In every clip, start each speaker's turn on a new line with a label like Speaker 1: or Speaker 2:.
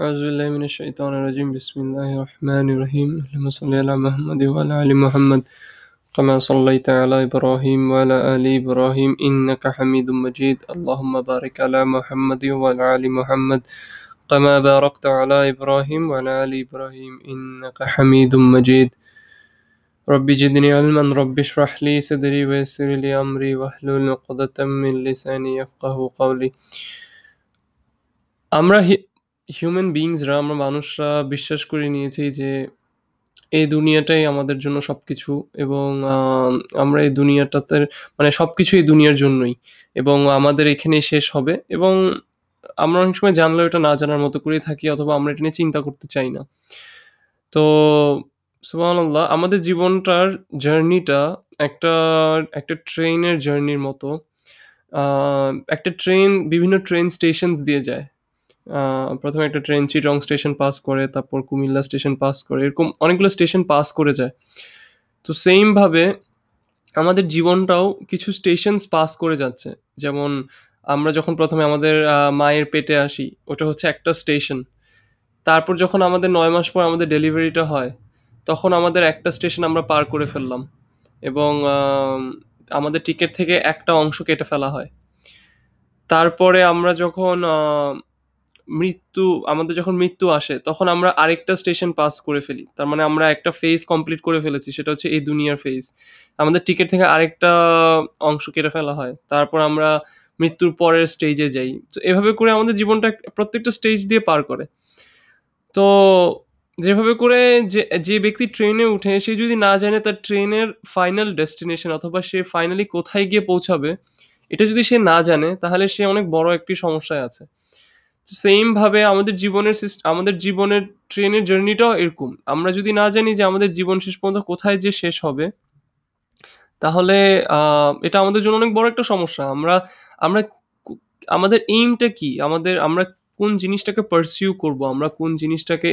Speaker 1: أعوذ بالله من الشيطان الرجيم بسم الله الرحمن الرحيم اللهم صل على محمد وعلى آل محمد كما صليت على إبراهيم وعلى آل إبراهيم إنك حميد مجيد اللهم بارك على محمد وعلى آل محمد كما باركت على إبراهيم وعلى آل إبراهيم إنك حميد مجيد رب زدني علما رب اشرح لي صدري ويسر لي أمري واحلل عقدة من لساني يفقه قولي আমরা হিউম্যান বিইংসরা আমরা মানুষরা বিশ্বাস করে নিয়েছি যে এই দুনিয়াটাই আমাদের জন্য সব কিছু এবং আমরা এই দুনিয়াটাতে মানে সব কিছু এই দুনিয়ার জন্যই এবং আমাদের এখানেই শেষ হবে এবং আমরা অনেক সময় জানলেও এটা না জানার মতো করেই থাকি অথবা আমরা এটা নিয়ে চিন্তা করতে চাই না। তো, সুবহানাল্লাহ, আমাদের জীবনটার জার্নিটা একটা একটা ট্রেনের জার্নির মতো একটা ট্রেন, বিভিন্ন ট্রেন স্টেশনস দিয়ে যায়। প্রথমে একটা ট্রেন চিটং স্টেশন পাস করে, তারপর কুমিল্লা স্টেশন পাস করে, এরকম অনেকগুলো স্টেশন পাস করে যায়। তো সেমভাবে আমাদের জীবনটাও কিছু স্টেশনস পাস করে যাচ্ছে। যেমন আমরা যখন প্রথমে আমাদের মায়ের পেটে আসি, ওটা হচ্ছে একটা স্টেশন তারপর যখন আমাদের নয় মাস পর আমাদের ডেলিভারিটা হয়, তখন আমাদের একটা স্টেশন আমরা পার করে ফেললাম এবং আমাদের টিকিট থেকে একটা অংশ কেটে ফেলা হয়। তারপরে আমরা যখন মৃত্যু, আমাদের যখন মৃত্যু আসে, তখন আমরা আরেকটা স্টেশন পাস করে ফেলি। তার মানে আমরা একটা ফেজ কমপ্লিট করে ফেলেছি, সেটা হচ্ছে এই দুনিয়ার ফেজ আমাদের টিকিট থেকে আরেকটা অংশ কেটে ফেলা হয়, তারপর আমরা মৃত্যুর পরের স্টেজে যাই। তো এভাবে করে আমাদের জীবনটা প্রত্যেকটা স্টেজ দিয়ে পার করে। তো যেভাবে করে যে যে ব্যক্তি ট্রেনে উঠে, সে যদি না জানে তার ট্রেনের ফাইনাল ডেস্টিনেশন অথবা সে ফাইনালি কোথায় গিয়ে পৌঁছাবে, এটা যদি সে না জানে, তাহলে সে অনেক বড় একটি সমস্যায় আছে। সেম ভাবে আমাদের জীবনের আমাদের জীবনের ট্রেনের জার্নিটাও এরকম। আমরা যদি না জানি যে আমাদের জীবন শেষ পর্যন্ত কোথায় যে শেষ হবে, তাহলে এটা আমাদের জন্য অনেক বড় একটা সমস্যা। আমরা আমরা আমাদের এইমটা কি? আমাদের, আমরা কোন জিনিসটাকে পারসিউ করব? আমরা কোন জিনিসটাকে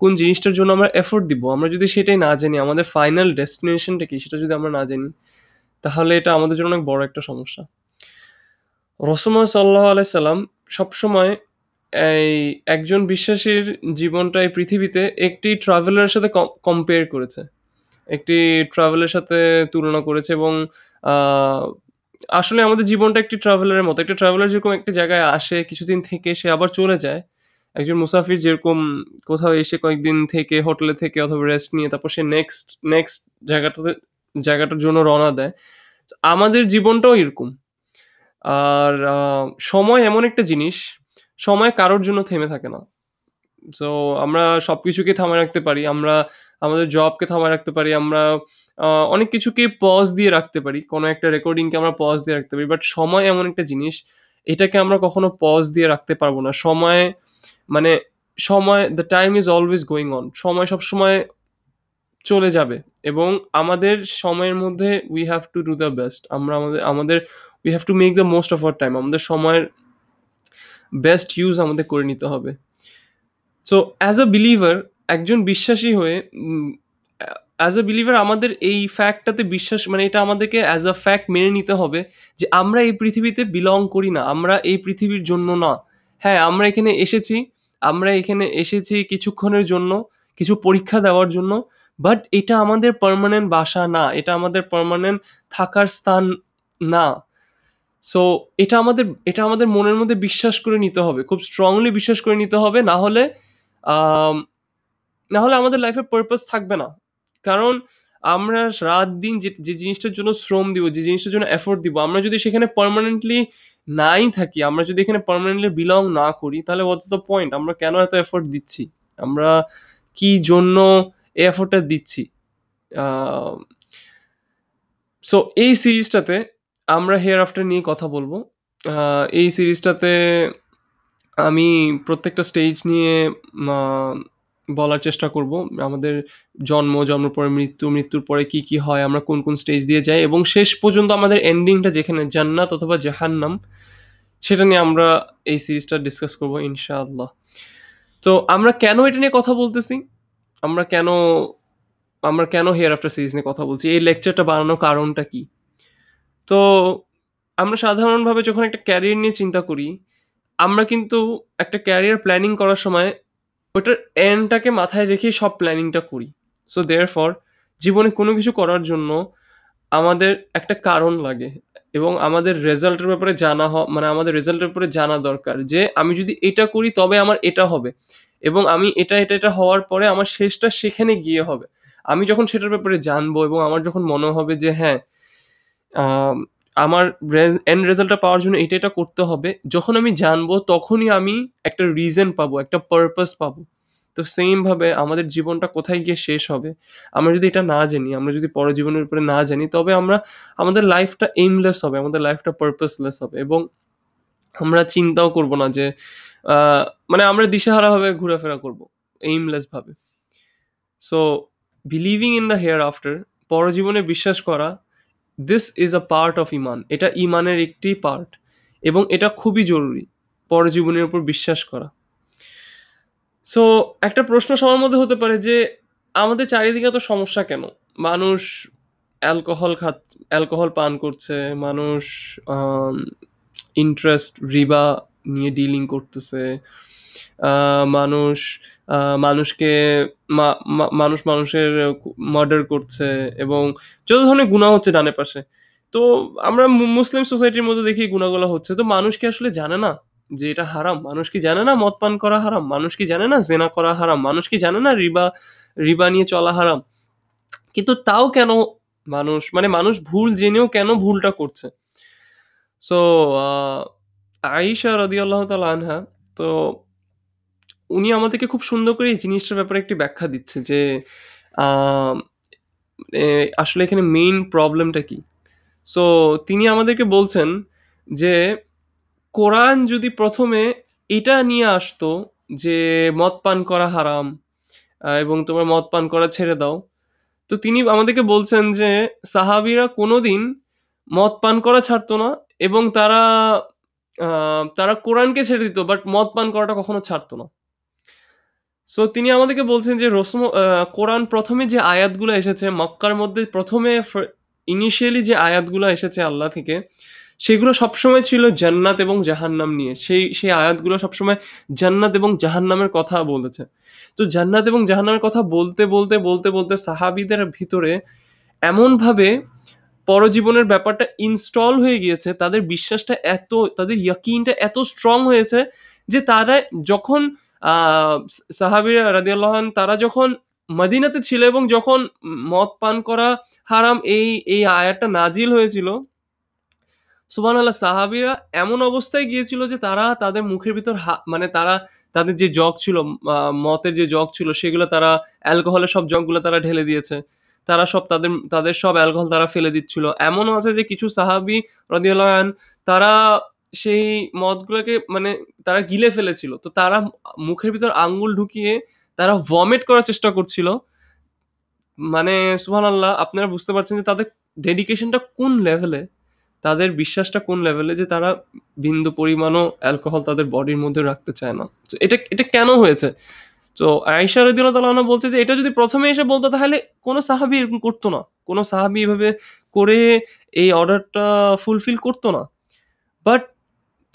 Speaker 1: কোন জিনিসটার জন্য আমরা এফোর্ট দিব? আমরা যদি সেটাই না জানি, আমাদের ফাইনাল ডেস্টিনেশনটা কি? সেটা যদি আমরা না জানি, তাহলে এটা আমাদের জন্য অনেক বড় একটা সমস্যা। রসময় সাল্লাহ আলাইসাল্লাম সবসময় এই একজন বিশ্বাসীর জীবনটা এই পৃথিবীতে একটি ট্রাভেলারের সাথে কম্পেয়ার করেছে। একটি ট্রাভেলের সাথে তুলনা করেছে এবং আসলে আমাদের জীবনটা একটি ট্রাভেলারের মতো। একটা ট্রাভেলার যেরকম একটা জায়গায় আসে, কিছুদিন থেকে সে আবার চলে যায়। একজন মুসাফির যেরকম কোথাও এসে কয়েকদিন থেকে হোটেলে থেকে অথবা রেস্ট নিয়ে তারপর সে নেক্সট নেক্সট জায়গাটাতে, জায়গাটার জন্য রওনা দেয়। আমাদের জীবনটাও এরকম। আর সময় এমন একটা জিনিস, সময় কারোর জন্য থেমে থাকে না। সো আমরা সব কিছুকে থামায় রাখতে পারি, আমরা আমাদের জবকে থামায় রাখতে পারি, আমরা অনেক কিছুকে পজ দিয়ে রাখতে পারি, কোনো একটা রেকর্ডিংকে আমরা পজ দিয়ে রাখতে পারি বাট সময় এমন একটা জিনিস, এটাকে আমরা কখনো পজ দিয়ে রাখতে পারব না। সময় মানে সময় the time is always going on সময় সব সময় চলে যাবে এবং আমাদের সময়ের মধ্যে we have to do the best আমরা আমাদের আমাদের we have to make the most of our time আমাদের সময়ের বেস্ট ইউজ আমাদের করে নিতে হবে। সো অ্যাজ আ বিলিভার একজন বিশ্বাসী হয়ে অ্যাজ আ বিলিভার আমাদের এই ফ্যাক্টটাতে বিশ্বাস মানে এটা আমাদেরকে অ্যাজ আ ফ্যাক্ট মেনে নিতে হবে যে আমরা এই পৃথিবীতে বিলং করি না, আমরা এই পৃথিবীর জন্য না। হ্যাঁ আমরা এখানে এসেছি, আমরা এখানে এসেছি কিছুক্ষণের জন্য, কিছু পরীক্ষা দেওয়ার জন্য বাট এটা আমাদের পার্মানেন্ট বাসা না, এটা আমাদের পার্মানেন্ট থাকার স্থান না। সো এটা আমাদের এটা আমাদের মনের মধ্যে বিশ্বাস করে নিতে হবে। খুব স্ট্রংলি বিশ্বাস করে নিতে হবে, না হলে না হলে আমাদের লাইফে পারপাস থাকবে না। কারণ আমরা রাত দিন যে যে জিনিসটার জন্য শ্রম দিব, যে জিনিসটার জন্য এফোর্ট দিব, আমরা যদি সেখানে পার্মানেন্টলি নাই থাকি, আমরা যদি এখানে পার্মানেন্টলি বিলং না করি, তাহলে হোয়াটস দ্য পয়েন্ট আমরা কেন এত এফোর্ট দিচ্ছি? আমরা কি জন্য এই এফোর্টটা দিচ্ছি? সো এই সিরিজটাতে আমরা হেয়ার আফটার নিয়ে কথা বলব। এই সিরিজটাতে আমি প্রত্যেকটা স্টেজ নিয়ে বলার চেষ্টা করব। আমাদের জন্ম, জন্মের পরে মৃত্যু, মৃত্যুর পরে কি কি হয়, আমরা কোন কোন স্টেজ দিয়ে যাই এবং শেষ পর্যন্ত আমাদের এন্ডিংটা যেখানে জান্নাত অথবা জাহান্নাম, সেটা নিয়ে আমরা এই সিরিজটা ডিসকাস করব ইনশাআল্লাহ। তো আমরা কেন এটা নিয়ে কথা বলতেছি? আমরা কেন আমরা কেন হেয়ার আফটার সিরিজ নিয়ে কথা বলছি? এই লেকচারটা বানানোর কারণটা কি? তো আমরা সাধারণভাবে যখন একটা ক্যারিয়ার নিয়ে চিন্তা করি, আমরা কিন্তু একটা ক্যারিয়ার প্ল্যানিং করার সময় ওটার এন্ডটাকে মাথায় রেখেই সব প্ল্যানিংটা করি। সো দেয়ার ফর জীবনে কোনো কিছু করার জন্য আমাদের একটা কারণ লাগে এবং আমাদের রেজাল্টের ব্যাপারে জানা হ মানে আমাদের রেজাল্টের ব্যাপারে জানা দরকার যে, আমি যদি এটা করি তবে আমার এটা হবে এবং আমি এটা এটা এটা হওয়ার পরে আমার শেষটা সেখানে গিয়ে হবে। আমি যখন সেটার ব্যাপারে জানব এবং আমার যখন মনে হবে যে হ্যাঁ আমার এন্ড রেজাল্টটা পাওয়ার জন্য এটা এটা করতে হবে। যখন আমি জানব, তখনই আমি একটা রিজন পাবো, একটা পারপাস পাবো। তো সেম ভাবে আমাদের জীবনটা কোথায় গিয়ে শেষ হবে, আমরা যদি এটা না জানি, আমরা যদি পরজীবনের উপরে না জানি, তবে আমরা, আমাদের লাইফটা এইমলেস হবে, আমাদের লাইফটা পারপাসলেস হবে। এবং আমরা চিন্তাও করব না যে মানে আমরা দিশেহারাভাবে ঘোরাফেরা করব এইমলেস ভাবে। So believing in the hereafter পরজীবনে বিশ্বাস করা this is a part of ইমান এটা ইমানের একটি পার্ট এবং এটা খুবই জরুরি পরজীবনের উপর বিশ্বাস করা। সো একটা প্রশ্ন সবার মধ্যে হতে পারে যে, আমাদের চারিদিকে এত সমস্যা কেন? মানুষ অ্যালকোহল খাত অ্যালকোহল পান করছে, মানুষ ইন্টারেস্ট রিবা নিয়ে ডিলিং করতেছে মানুষ মানুষকে মানুষ মানুষের মার্ডার করছে এবং যত ধরনের গুণা হচ্ছে ডানে পাশে। তো আমরা মুসলিম সোসাইটির মধ্যে দেখি গুণাগুলো হচ্ছে। তো মানুষ কি আসলে জানে না যে এটা হারাম? মানুষ কি জানে না মদ পান করা হারাম? মানুষ কি জানে না জেনা করা হারাম? মানুষ কি জানে না রিবা রিবা নিয়ে চলা হারাম? কিন্তু তাও কেন মানুষ মানে মানুষ ভুল জেনেও কেন ভুলটা করছে? সো আয়েশা রাদিয়াল্লাহু তাআলা আনহা, তো উনি আমাদেরকে খুব সুন্দর করে এই জিনিসটার ব্যাপারে একটি ব্যাখ্যা দিচ্ছে যে আসলে এখানে মেইন প্রবলেমটা কি? সো তিনি আমাদেরকে বলছেন যে, কোরআন যদি প্রথমে এটা নিয়ে আসতো যে, মদ পান করা হারাম এবং তোমার মদ পান করা ছেড়ে দাও, তো তিনি আমাদেরকে বলছেন যে, সাহাবিরা কোনোদিন মদ পান করা ছাড়তো না এবং তারা তারা কোরআনকে ছেড়ে দিত বাট মদ পান করাটা কখনো ছাড়তো না। সো তিনি আমাদেরকে বলছেন যে রসম কোরআন প্রথমে যে আয়াতগুলো এসেছে, মক্কার মধ্যে প্রথমে ইনিশিয়ালি যে আয়াতগুলো এসেছে আল্লাহ থেকে, সেগুলো সবসময় ছিল জান্নাত এবং জাহান্নাম নিয়ে। সেই সেই আয়াতগুলো সবসময় জান্নাত এবং জাহান্নামের কথা বলেছে। তো জান্নাত এবং জাহান্নামের কথা বলতে বলতে বলতে বলতে সাহাবিদের ভিতরে এমনভাবে পরজীবনের ব্যাপারটা ইনস্টল হয়ে গিয়েছে, তাদের বিশ্বাসটা এত, তাদের ইয়াকিনটা এত স্ট্রং হয়েছে যে তারা যখন সাহাবিরা রাদিয়াল্লাহন তারা যখন মদিনাতে ছিল এবং যখন মদ পান করা হারাম এই এই আয়াতটা নাজিল হয়েছিল সুবান আল্লাহ সাহাবিরা এমন অবস্থায় গিয়েছিল যে তারা তাদের মুখের ভিতর মানে তারা তাদের যে জগ ছিল মতের যে জগ ছিল, সেগুলো তারা অ্যালকোহলের সব জগগুলো তারা ঢেলে দিয়েছে। তারা সব তাদের তাদের সব অ্যালকোহল তারা ফেলে দিচ্ছিল। এমনও আছে যে কিছু সাহাবি রাদিয়াল্লাহু আন তারা সেই মদগুলোকে মানে তারা গিলে ফেলেছিল। তো তারা মুখের ভিতর আঙ্গুল ঢুকিয়ে তারা ভমিট করার চেষ্টা করছিল। মানে সুহান আল্লাহ আপনারা বুঝতে পারছেন যে তাদের ডেডিকেশনটা কোন লেভেলে তাদের বিশ্বাসটা কোন লেভেলে যে তারা বিন্দু পরিমাণও অ্যালকোহল তাদের বডির মধ্যে রাখতে চায় না? তো এটা এটা কেন হয়েছে? তো আয়েশা রাদিয়াল্লাহু তাআলা আনহা বলছে যে এটা যদি প্রথমে এসে বলতো তাহলে কোনো সাহাবী এরকম করতো না। কোনো সাহাবী এভাবে করে এই অর্ডারটা ফুলফিল করতো না। বাট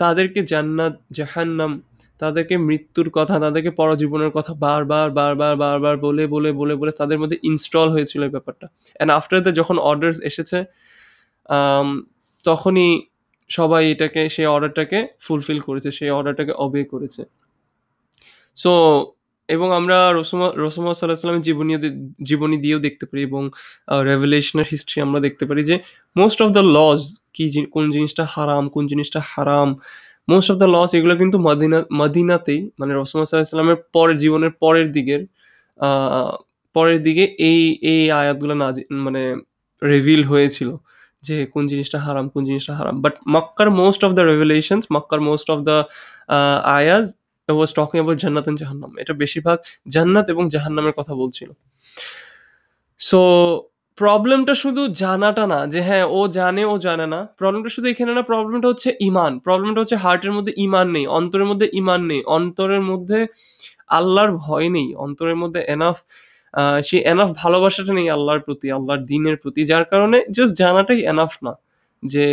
Speaker 1: তাদেরকে জান্নাত, জাহান্নাম, তাদেরকে মৃত্যুর কথা, তাদেরকে পরজীবনের কথা বারবার বারবার বারবার বলে বলে বলে বলে তাদের মধ্যে ইনস্টল হয়েছিল এই ব্যাপারটা। অ্যান্ড আফটার দ্য যখন অর্ডার এসেছে তখনই সবাই এটাকে, সেই অর্ডারটাকে ফুলফিল করেছে, সেই অর্ডারটাকে অবে করেছে। সো এবং আমরা রসমা রসমা সাল্লাহ জীবনী জীবনী দিয়েও দেখতে পারি এবং রেভেলেশনের হিস্ট্রি আমরা দেখতে পারি যে মোস্ট অফ দ্য লজ কি কোন জিনিসটা হারাম, কোন জিনিসটা হারাম। মোস্ট অফ দ্য লস এগুলো কিন্তু মদিনা, মদিনাতেই মানে রসমা সাল্লাহ সাল্লামের পরের জীবনের পরের দিকের পরের দিকে এই এই আয়াতগুলো না মানে রিভিল হয়েছিল যে কোন জিনিসটা হারাম, কোন জিনিসটা হারাম। বাট মক্কার মোস্ট অফ দ্য রেভেলেশনস মক্কার most of the Ayaz was talking about জান্নাত এন্ড জাহান্নাম এটা বেশিরভাগ জান্নাত এবং জাহান্নামের কথা বলছিল। সো প্রবলেমটা শুধু জানাটা না, যে হ্যাঁ ও জানে ও জানে না। প্রবলেমটা শুধু এখানে না প্রবলেমটা হচ্ছে ইমান। প্রবলেমটা হচ্ছে হার্টের মধ্যে ইমান নেই, অন্তরের মধ্যে ইমান নেই। অন্তরের মধ্যে আল্লাহর ভয় নেই, অন্তরের মধ্যে এনাফ সেই এনাফ ভালোবাসাটা নেই আল্লাহর প্রতি, আল্লাহর দিনের প্রতি। যার কারণে জাস্ট জানাটাই এনাফ না, যে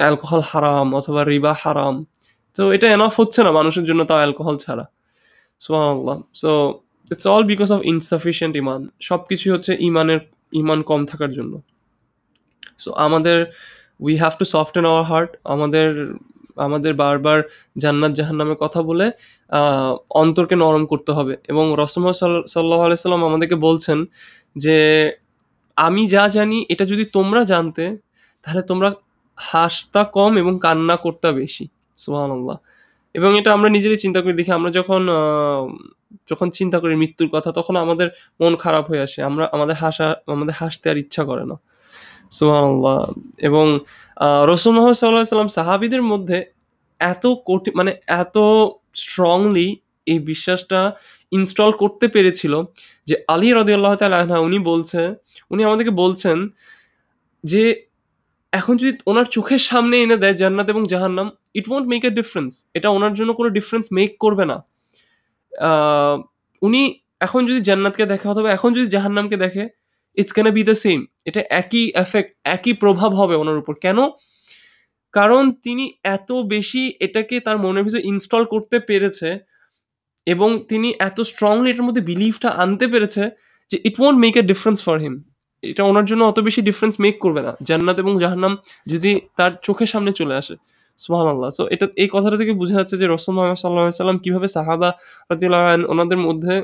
Speaker 1: অ্যালকোহল হারাম অথবা রিবা হারাম। তো এটা এনাফ হচ্ছে না মানুষের জন্য তাও অ্যালকোহল ছাড়া। সুবহানাল্লাহ। So it's all because of insufficient ইমান সব কিছুই হচ্ছে ইমানের, ইমান কম থাকার জন্য। সো আমাদের we have to soften our heart আমাদের আমাদের বারবার জান্নাত জাহান্নামের কথা বলে অন্তরকে নরম করতে হবে। এবং রসমা সাল্লাহ আলাইসাল্লাম আমাদেরকে বলছেন যে, আমি যা জানি, এটা যদি তোমরা জানতে, তাহলে তোমরা হাসতা কম এবং কান্না করতা বেশি। সুবহানাল্লাহ। এবং এটা আমরা নিজেরই চিন্তা করে, দেখি আমরা যখন যখন চিন্তা করি মৃত্যুর কথা, তখন আমাদের মন খারাপ হয়ে আসে। আমরা, আমাদের হাসা, আমাদের হাসতে আর ইচ্ছা করে না। সুবহানাল্লাহ। এবং রসুল মোহাম্মদ সাল্লাহ সাল্লাম সাহাবিদের মধ্যে এত কঠিন মানে এত স্ট্রংলি এই বিশ্বাসটা ইনস্টল করতে পেরেছিল যে আলী রদিয়াল্লাহ তালা উনি বলছে, উনি আমাদেরকে বলছেন যে এখন যদি ওনার চোখের সামনে এনে দেয় জান্নাত এবং জাহান্নাম it won't make a difference এটা ওনার জন্য কোনো ডিফারেন্স মেক করবে না। উনি এখন যদি জান্নাতকে দেখে অথবা এখন যদি জাহান্নামকে দেখে it's can be the same এটা একই এফেক্ট একই প্রভাব হবে ওনার উপর। কেন? কারণ তিনি এত বেশি এটাকে তার মনের ভিতরে ইনস্টল করতে পেরেছে এবং তিনি এত স্ট্রংলি এটার মধ্যে বিলিভটা আনতে পেরেছে যে it won't make a difference for him এটা ওনার জন্য অত বেশি ডিফারেন্স মেক করবে না। জান্নাত এবং জাহান্নাম যদি তার চোখের সামনে চলে আসে সুহান আল্লাহ সো এটা, এই কথাটা থেকে বোঝা যাচ্ছে যে রসম সাল্লাহ সাল্লাম কীভাবে সাহাবা আনহু, ওনাদের মধ্যে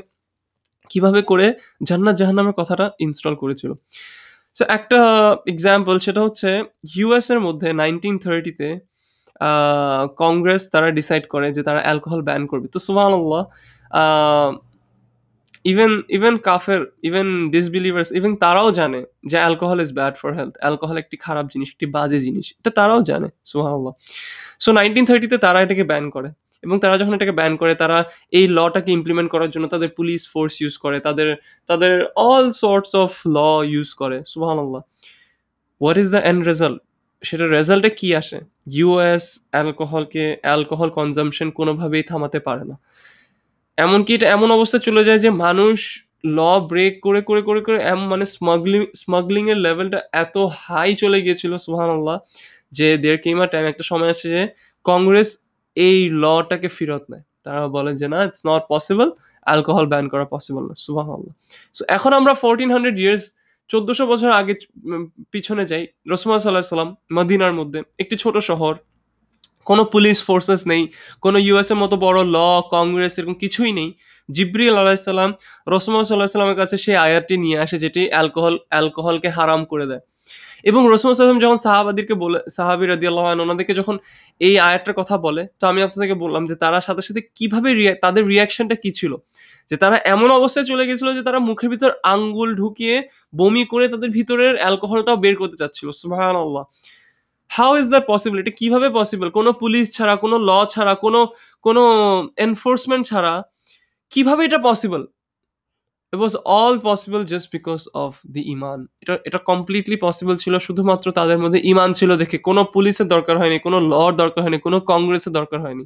Speaker 1: কীভাবে করে জান্নাত জাহান্নামের কথাটা ইনস্টল করেছিল। সো একটা এক্সাম্পল সেটা হচ্ছে ইউএস এর মধ্যে নাইনটিন থার্টিতে কংগ্রেস তারা ডিসাইড করে যে তারা অ্যালকোহল ব্যান করবে। তো সুমান আল্লাহ ইভেন ইভেন কাফের ইভেন ডিসবিলিভার্স ইভেন তারাও জানে যে alcohol is bad for health alcohol একটি খারাপ জিনিস, একটি বাজে জিনিস। এটা তারাও জানে সুহান আল্লাহ সো নাইনটিন থার্টিতে তারা এটাকে ব্যান করে। এবং তারা যখন এটাকে ব্যান করে, তারা এই লটাকে ইমপ্লিমেন্ট করার জন্য তাদের পুলিশ ফোর্স ইউজ করে, তাদের তাদের all sorts of law use করে সুবাহান আল্লাহ what is the end result সেটা রেজাল্টে কি আসে? ইউএস অ্যালকোহলকে অ্যালকোহল কনজামশন কোনোভাবেই থামাতে পারে না। এমনকি এটা এমন অবস্থা চলে যায় যে মানুষ ল ব্রেক করে করে করে করে এম মানে স্মাগলিং স্মাগলিং এর লেভেলটা এত হাই চলে গিয়েছিল সুহান আল্লাহ যে দেড় কিমা টাইম একটা সময় আসে যে কংগ্রেস এই লটাকে ফেরত নেয়। তারা বলে যে না it's not possible alcohol ban করা পসিবল না আল্লাহ সো এখন আমরা ফোরটিন হান্ড্রেড ইয়ার্স চোদ্দশো বছর আগে পিছনে যাই রসমা সাল্লাহ সাল্লাম মদিনার মধ্যে, একটি ছোট শহর কোনো পুলিশ ফোর্সেস নেই, কোনো ইউএস এর মতো বড় ল কংগ্রেস এরকম কিছুই নেই। জিব্রিল আলাহিসাল্লাম রসমা সাল্লাহ সাল্লামের কাছে সেই আয়াতটি নিয়ে আসে যেটি অ্যালকোহল অ্যালকোহলকে হারাম করে দেয়। এবং রসমা সাল্লাম যখন সাহাবাদিরকে বলে, সাহাবি রাদি আল্লাহ ওনাদেরকে যখন এই আয়াতটার কথা বলে, তো আমি আপনাদেরকে বললাম যে তারা সাথে সাথে কীভাবে তাদের রিয়াকশনটা কী ছিল? যে তারা এমন অবস্থায় চলে গেছিল যে তারা মুখের ভিতর আঙ্গুল ঢুকিয়ে বমি করে তাদের ভিতরের অ্যালকোহলটাও বের করতে চাচ্ছিল সুবাহান আল্লাহ হাউ ইজ দ্যাট পসিবল এটা কীভাবে পসিবল কোনো পুলিশ ছাড়া, কোনো ল ছাড়া, কোনো কোনো এনফোর্সমেন্ট ছাড়া কীভাবে এটা possible it was all possible just because of the ইমান এটা এটা কমপ্লিটলি পসিবল ছিল শুধুমাত্র তাদের মধ্যে ইমান ছিল দেখে। কোনো পুলিশের দরকার হয়নি, কোনো ল দরকার হয়নি, কোনো কংগ্রেসের দরকার হয়নি।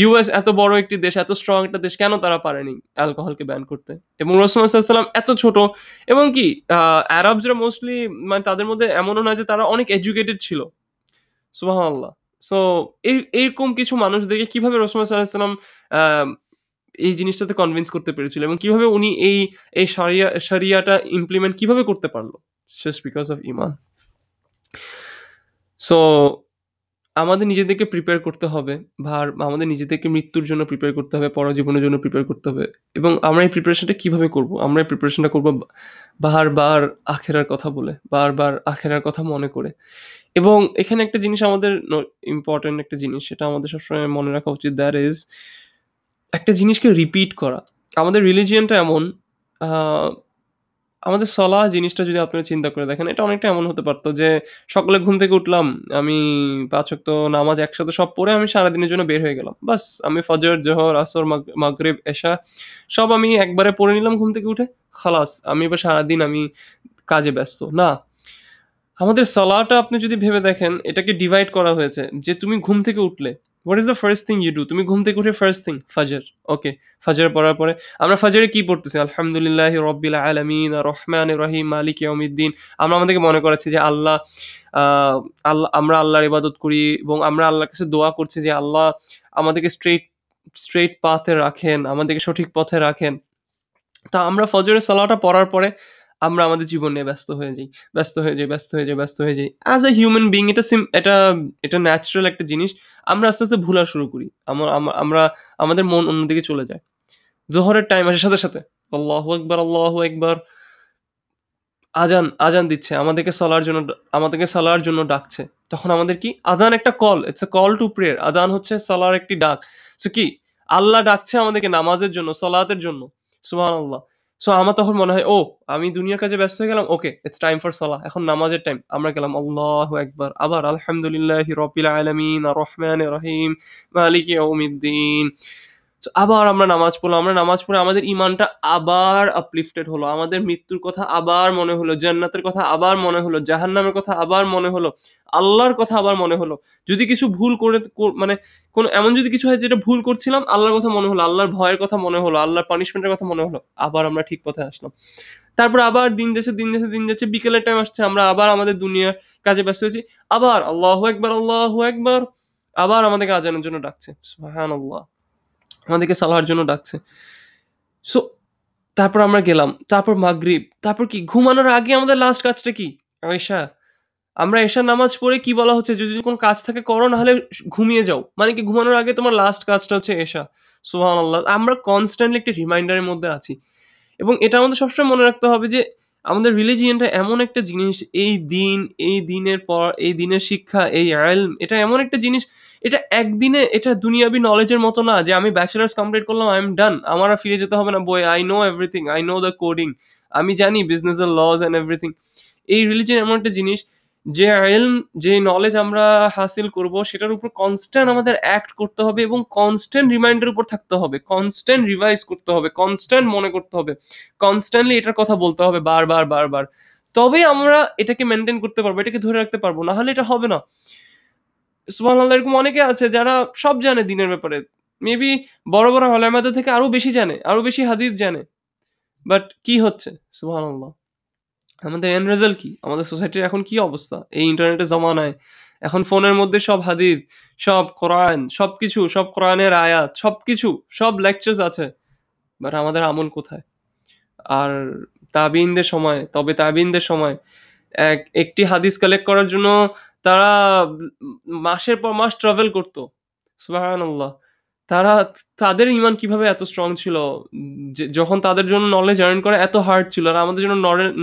Speaker 1: ইউএস এত বড় একটি দেশ, এত স্ট্রং একটা দেশ, কেন তারা পারেনি অ্যালকোহলকে ব্যান করতে? এবং রসুলাম এত ছোট, এবং কি অ্যারাবসরা মোস্টলি মানে তাদের মধ্যে এমনও না যে তারা অনেক এডুকেটেড ছিল। সুবাহ আল্লাহ সো এই, এইরকম কিছু মানুষ দেখে কীভাবে রসমা সাল্লাহাম এই জিনিসটাতে কনভিন্স করতে পেরেছিল, এবং কীভাবে উনি এই এই সারিয়া, সারিয়াটা ইমপ্লিমেন্ট কীভাবে করতে পারল? Just because of Iman so আমাদের নিজেদেরকে প্রিপেয়ার করতে হবে, ভার, আমাদের নিজেদেরকে মৃত্যুর জন্য প্রিপেয়ার করতে হবে, পরজীবনের জন্য প্রিপেয়ার করতে হবে। এবং আমরা এই প্রিপারেশনটা কীভাবে করব? আমরা এই প্রিপারেশনটা করব বারবার আখেরার কথা বলে বারবার আখেরার কথা মনে করে। এবং এখানে একটা জিনিস আমাদের ইম্পর্টেন্ট একটা জিনিস, সেটা আমাদের সবসময় মনে রাখা উচিত দ্যাট ইজ একটা জিনিসকে রিপিট করা। আমাদের রিলিজিয়নটা এমন আমাদের সলা জিনিসটা যদি আপনারা চিন্তা করে দেখেন, এটা অনেকটা এমন হতে পারতো যে সকালে ঘুম থেকে উঠলাম, আমি পাঁচক তো নামাজ একসাথে সব পড়ে আমি সারাদিনের জন্য বের হয়ে গেলাম। বাস, আমি ফজর, জোহর, আসর, মাগ- মাগরিব, এশা সব আমি একবারে পড়ে নিলাম ঘুম থেকে উঠে, খালাস, আমি এবার সারাদিন আমি কাজে ব্যস্ত। না, আমাদের সলাটা আপনি যদি ভেবে দেখেন, এটাকে ডিভাইড করা হয়েছে যে তুমি ঘুম থেকে উঠলে what is the first thing you do তুমি ঘুম থেকে উঠে ফার্স্ট থিং ফাজার ওকে ফাজার পড়ার পরে আমরা ফাজারে কি পড়তেছি? আলহামদুলিল্লাহ রব্বিল আলমিন রহমান রহিম মালিক ইয়মিদ্দিন আমরা আমাদেরকে মনে করেছি যে আল্লাহ আল্লাহ, আমরা আল্লাহর ইবাদত করি এবং আমরা আল্লাহর কাছে দোয়া করছি যে আল্লাহ আমাদেরকে স্ট্রেট স্ট্রেট পাথে রাখেন, আমাদেরকে সঠিক পথে রাখেন। তা আমরা ফজরের সালাটা পড়ার পরে আমরা আমাদের জীবন নিয়ে ব্যস্ত হয়ে যাই, ব্যস্ত হয়ে যাই, ব্যস্ত হয়ে যাই, ব্যস্ত হয়ে যাই। অ্যাজ এ হিউম্যান বিং এটা সিম এটা এটা ন্যাচারাল একটা জিনিস। আমরা আস্তে আস্তে ভুলা শুরু করি। আমরা আমরা- আমাদের মন অন্যদিকে চলে যায়। জোহরের টাইম আসার সাথে সাথে। আল্লাহ একবার আল্লাহ একবার আজান আজান দিচ্ছে। আমাদেরকে সালার জন্য আমাদেরকে সালার জন্য ডাকছে। তখন আমাদের কি? আদান একটা call it's a call to prayer আদান হচ্ছে সালার একটি ডাক। সো কি? আল্লাহ ডাকছে আমাদেরকে নামাজের জন্য, সালাতের জন্য। সুবহান আল্লাহ সো আমার তখন মনে হয়, ও, আমি দুনিয়ার কাজে ব্যস্ত হয়ে গেলাম, okay it's time for salah এখন নামাজের টাইম আমরা গেলাম, আল্লাহ একবার আবার, আলহামদুলিল্লাহ রবিল আলমিন রহমান রহিম, মালিক ইয়াউমিদ্দিন। আবার আমরা নামাজ পড়লাম, আমরা নামাজ পড়ে আমাদের ইমানটা আবার আপলিফটেড হলো, আমাদের মৃত্যুর কথা আবার মনে হলো, জান্নাতের কথা আবার মনে হলো, জাহান্নামের কথা আবার মনে হলো, আল্লাহর কথা আবার মনে হলো। যদি কিছু ভুল করে মানে কোন, এমন যদি কিছু হয় যেটা ভুল করছিলাম, আল্লাহর কথা মনে হলো, আল্লাহর ভয়ের কথা মনে হলো, আল্লাহর পানিশমেন্টের কথা মনে হলো, আবার আমরা ঠিক পথে আসলাম। তারপর আবার দিন যাচ্ছে দিন যাচ্ছে দিন যাচ্ছে, বিকেলের টাইম আসছে, আমরা আবার আমাদের দুনিয়ার কাজে ব্যস্ত হয়েছি, আবার আল্লাহ একবার আল্লাহ একবার আবার আমাদেরকে আজানের জন্য ডাকছে সুবহান আল্লাহ আমাদেরকে সালাহার জন্য ডাকছে। সো তারপর আমরা গেলাম। তারপর মাগরিব, তারপর কি? ঘুমানোর আগে আমাদের লাস্ট কাজটা কি? এশা আমরা এশার নামাজ পড়ে কি বলা হচ্ছে? যদি কোনো কাজ থাকে করো না হলে ঘুমিয়ে যাও। মানে কি, ঘুমানোর আগে তোমার লাস্ট কাজটা হচ্ছে এশা। সোহান আল্লাহ আমরা কনস্ট্যান্টলি একটি রিমাইন্ডারের মধ্যে আছি। এবং এটা আমাদের সবসময় মনে রাখতে হবে যে, আমাদের রিলিজিয়নটা এমন একটা জিনিস, এই দিন, এই দিনের পর, এই দিনের শিক্ষা, এই আইলম এটা এমন একটা জিনিস এটা একদিনে, এটা দুনিয়াবি নলেজের মতো না যে আমি ব্যাচেলার্স কমপ্লিট করলাম আই এম ডান আমার আর ফিরে যেতে হবে না বই I know everything I know the coding আমি জানি বিজনেস বিজনেসের লস অ্যান্ড এভরিথিং এই রিলিজিয়ন এমন একটা জিনিস, যে আইলম যে নলেজ আমরা হাসিল করব, সেটার উপর কনস্ট্যান্ট আমাদের অ্যাক্ট করতে হবে এবং কনস্ট্যান্ট রিমাইন্ডার উপর থাকতে হবে। কনস্ট্যান্ট রিভাইজ করতে হবে কনস্ট্যান্ট মনে করতে হবে। কনস্ট্যান্টলি এটার কথা বলতে হবে বারবার বারবার তবে আমরা এটাকে মেনটেন করতে পারব, এটাকে ধরে রাখতে পারব না হলে এটা হবে না। সুবহানাল্লাহ এরকম অনেকে আছে যারা সব জানে দিনের ব্যাপারে। মেবি বড় বড় হলামাদের থেকে আরও বেশি জানে, আরও বেশি হাদিস জানে। বাট কি হচ্ছে? সুবহানাল্লাহ। আমাদের এন্ড রেজাল্ট কি? আমাদের সোসাইটির এখন কি অবস্থা? এই ইন্টারনেটের জমানায়, এখন ফোনের মধ্যে সব হাদিদ সব কোরআন সব কিছু সব কোরআনের আয়াত সব কিছু সব লেকচার্স আছে। বাট আমাদের আমল কোথায়? আর তাবিনদের সময়, তবে তাবিনদের সময় এক, একটি হাদিস কালেক্ট করার জন্য তারা মাসের পর মাস ট্রাভেল করতো, সুবহানাল্লাহ। তারা, তাদের ইমান কীভাবে এত স্ট্রং ছিল? যখন তাদের জন্য নলেজ আর্ন করা এত হার্ড ছিল আর আমাদের জন্য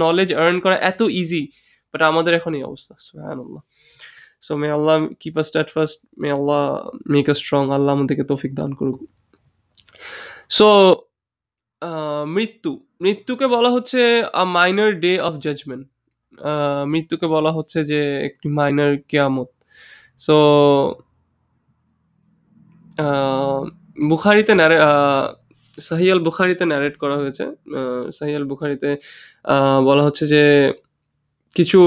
Speaker 1: নলেজ আর্ন করা এত ইজি বাট আমাদের এখন এই অবস্থা, সুবহানাল্লাহ। So may Allah keep us start first may Allah make a strong Allah আমাদেরকে তৌফিক দান করুক। সো মৃত্যু, মৃত্যুকে বলা হচ্ছে a minor day of judgment মৃত্যুকে বলা হচ্ছে যে একটি মাইনার কেয়ামত। সো বুখারিতে সাহিয়াল বুখারিতে ন্যারেট করা হয়েছে। সাহিয়াল বুখারিতে বলা হচ্ছে যে কিছু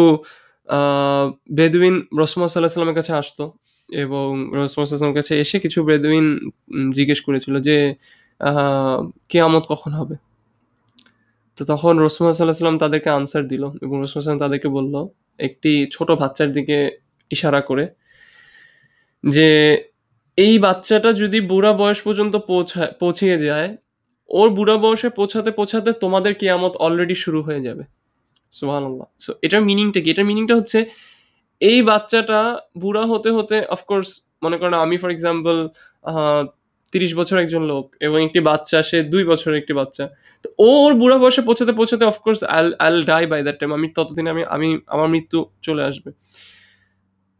Speaker 1: বেদুইন রসমা সাল্লাহ সাল্লামের কাছে আসতো এবং রসমা সাল্লামের কাছে এসে কিছু বেদুইন জিজ্ঞেস করেছিল যে কেয়ামত কখন হবে? তো তখন সাল্লাহ সাল্লাম তাদেরকে আনসার দিল এবং রসমা সাল্লাম তাদেরকে বলল, একটি ছোট বাচ্চার দিকে ইশারা করে যে, এই বাচ্চাটা যদি বুড়া বয়স পর্যন্ত পৌঁছায় পৌঁছিয়ে যায়, ওর বুড়া বয়সে পৌঁছাতে পৌঁছাতে তোমাদের কেয়ামত অলরেডি শুরু হয়ে যাবে। সুবহানাল্লাহ। সো এটার মিনিংটা কি? এটার মিনিংটা হচ্ছে, এই বাচ্চাটা বুড়া হতে হতে অফকোর্স মনে করেন আমি ফর এক্সাম্পল তিরিশ বছর একজন লোক এবং একটি বাচ্চা, সে দুই বছরের একটি বাচ্চা। তো ওর বুড়া বয়সে পৌঁছাতে পৌঁছাতে of course all all die by that time আমি ততদিন আমি আমি, আমার মৃত্যু চলে আসবে।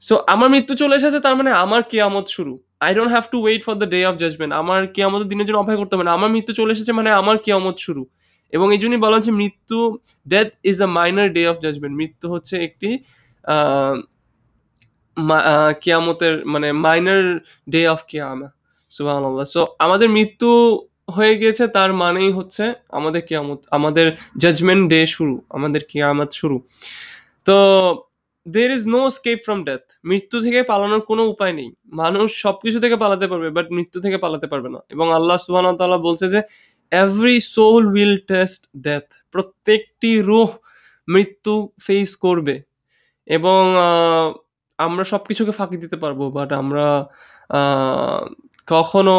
Speaker 1: সো আমার মৃত্যু চলে এসেছে, তার মানে আমার কেয়ামত শুরু। I don't have to wait for the day of judgment আমার কেয়ামতের দিনের জন্য অপেক্ষা করতে হবে না। আমার মৃত্যু চলে এসেছে মানে আমার কেয়ামত শুরু। এবং এই জন্যই বলা হচ্ছে মৃত্যু death is a minor day of judgment মৃত্যু হচ্ছে একটি কেয়ামতের মানে মাইনার ডে অফ কেয়ামা সুবাহ সো আমাদের মৃত্যু হয়ে গিয়েছে তার মানেই হচ্ছে আমাদের কেয়ামত, আমাদের জাজমেন্ট ডে শুরু, আমাদের কেয়ামত শুরু। তো there is no escape from death মৃত্যু থেকে পালানোর কোনো উপায় নেই। মানুষ সব কিছু থেকে পালাতে পারবে বাট মৃত্যু থেকে পালাতে পারবে না। এবং আল্লাহ সুবাহ বলছে যে every soul will taste death প্রত্যেকটি রুহ মৃত্যু ফেস করবে। এবং আমরা সব কিছুকে ফাঁকি দিতে পারব বাট আমরা কখনো